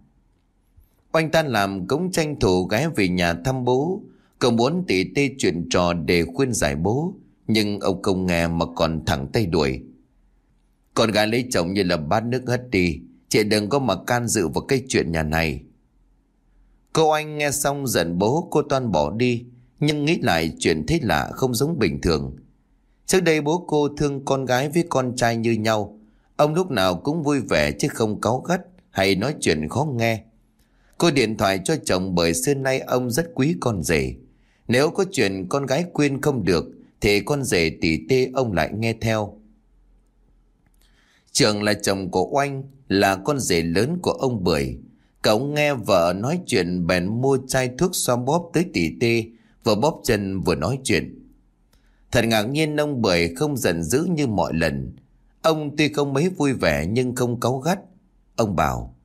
[SPEAKER 1] Oanh tan làm cũng tranh thủ ghé về nhà thăm bố Cậu muốn tỉ tê chuyện trò để khuyên giải bố, Nhưng ông không nghe mà còn thẳng tay đuổi. Con gái lấy chồng như là bát nước hất đi, Chị đừng có mà can dự vào cái chuyện nhà này. Cô anh nghe xong giận bố, cô toan bỏ đi, Nhưng nghĩ lại chuyện thế lạ không giống bình thường. Trước đây bố cô thương con gái với con trai như nhau, Ông lúc nào cũng vui vẻ chứ không cáu gắt Hay nói chuyện khó nghe. Cô điện thoại cho chồng bởi xưa nay ông rất quý con rể. Nếu có chuyện con gái quên không được, Thì con rể tỉ tê ông lại nghe theo. Trường là chồng của Oanh, Là con rể lớn của ông Bưởi. Cậu nghe vợ nói chuyện bèn mua chai thuốc xoa bóp tới tỉ tê Vừa bóp chân vừa nói chuyện. Thật ngạc nhiên ông Bưởi không giận dữ như mọi lần. Ông tuy không mấy vui vẻ nhưng không cáu gắt. Ông bảo,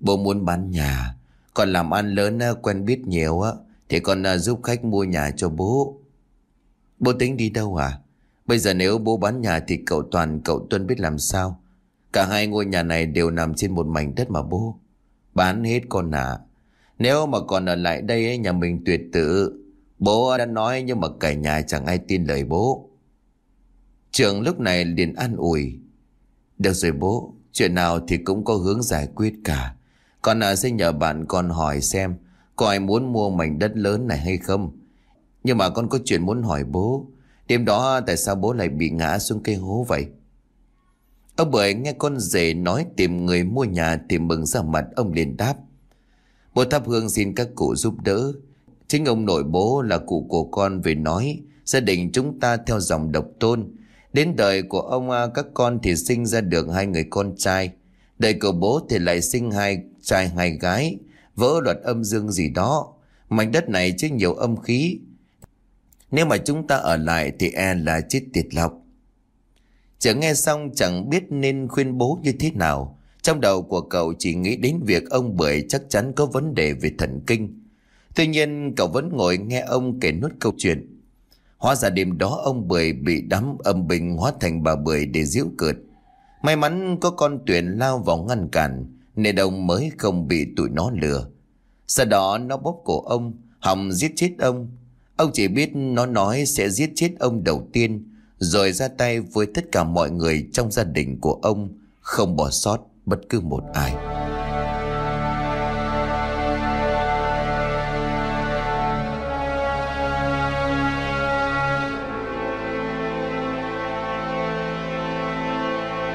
[SPEAKER 1] Bố muốn bán nhà, Còn làm ăn lớn quen biết nhiều á thì còn à, giúp khách mua nhà cho bố. Bố tính đi đâu à? Bây giờ nếu bố bán nhà thì cậu Toàn cậu Tuân biết làm sao? Cả hai ngôi nhà này đều nằm trên một mảnh đất mà bố. Bán hết con à. Nếu mà còn ở lại đây nhà mình tuyệt tự Bố đã nói nhưng mà cả nhà chẳng ai tin lời bố. Trường lúc này liền an ủi. Được rồi bố Chuyện nào thì cũng có hướng giải quyết cả. Con à, sẽ nhờ bạn con hỏi xem. Có ai muốn mua mảnh đất lớn này hay không Nhưng mà con có chuyện muốn hỏi bố Đêm đó, tại sao bố lại bị ngã xuống cây hố vậy Ông bởi nghe con rể nói tìm người mua nhà thì mừng ra mặt, ông liền đáp. Bố thắp hương xin các cụ giúp đỡ. Chính ông nội bố là cụ của con về nói, gia đình chúng ta theo dòng độc tôn. Đến đời của ông à, các con thì sinh ra được hai người con trai. Đời của bố thì lại sinh hai, trai hai gái. Vỡ luật âm dương gì đó. Mảnh đất này chứa nhiều âm khí. Nếu mà chúng ta ở lại thì e là chết tiệt lọc. Chờ nghe xong chẳng biết nên khuyên bố như thế nào. Trong đầu của cậu chỉ nghĩ đến việc ông Bưởi chắc chắn có vấn đề về thần kinh. Tuy nhiên, cậu vẫn ngồi nghe ông kể nốt câu chuyện. Hóa ra đêm đó ông Bưởi bị đám âm bình hóa thành bà Bưởi để giễu cợt. May mắn có con tuyển lao vào ngăn cản nên ông mới không bị tụi nó lừa. Sau đó nó bóp cổ ông, hòng giết chết ông. Ông chỉ biết nó nói sẽ giết chết ông đầu tiên rồi ra tay với tất cả mọi người trong gia đình của ông, không bỏ sót bất cứ một ai.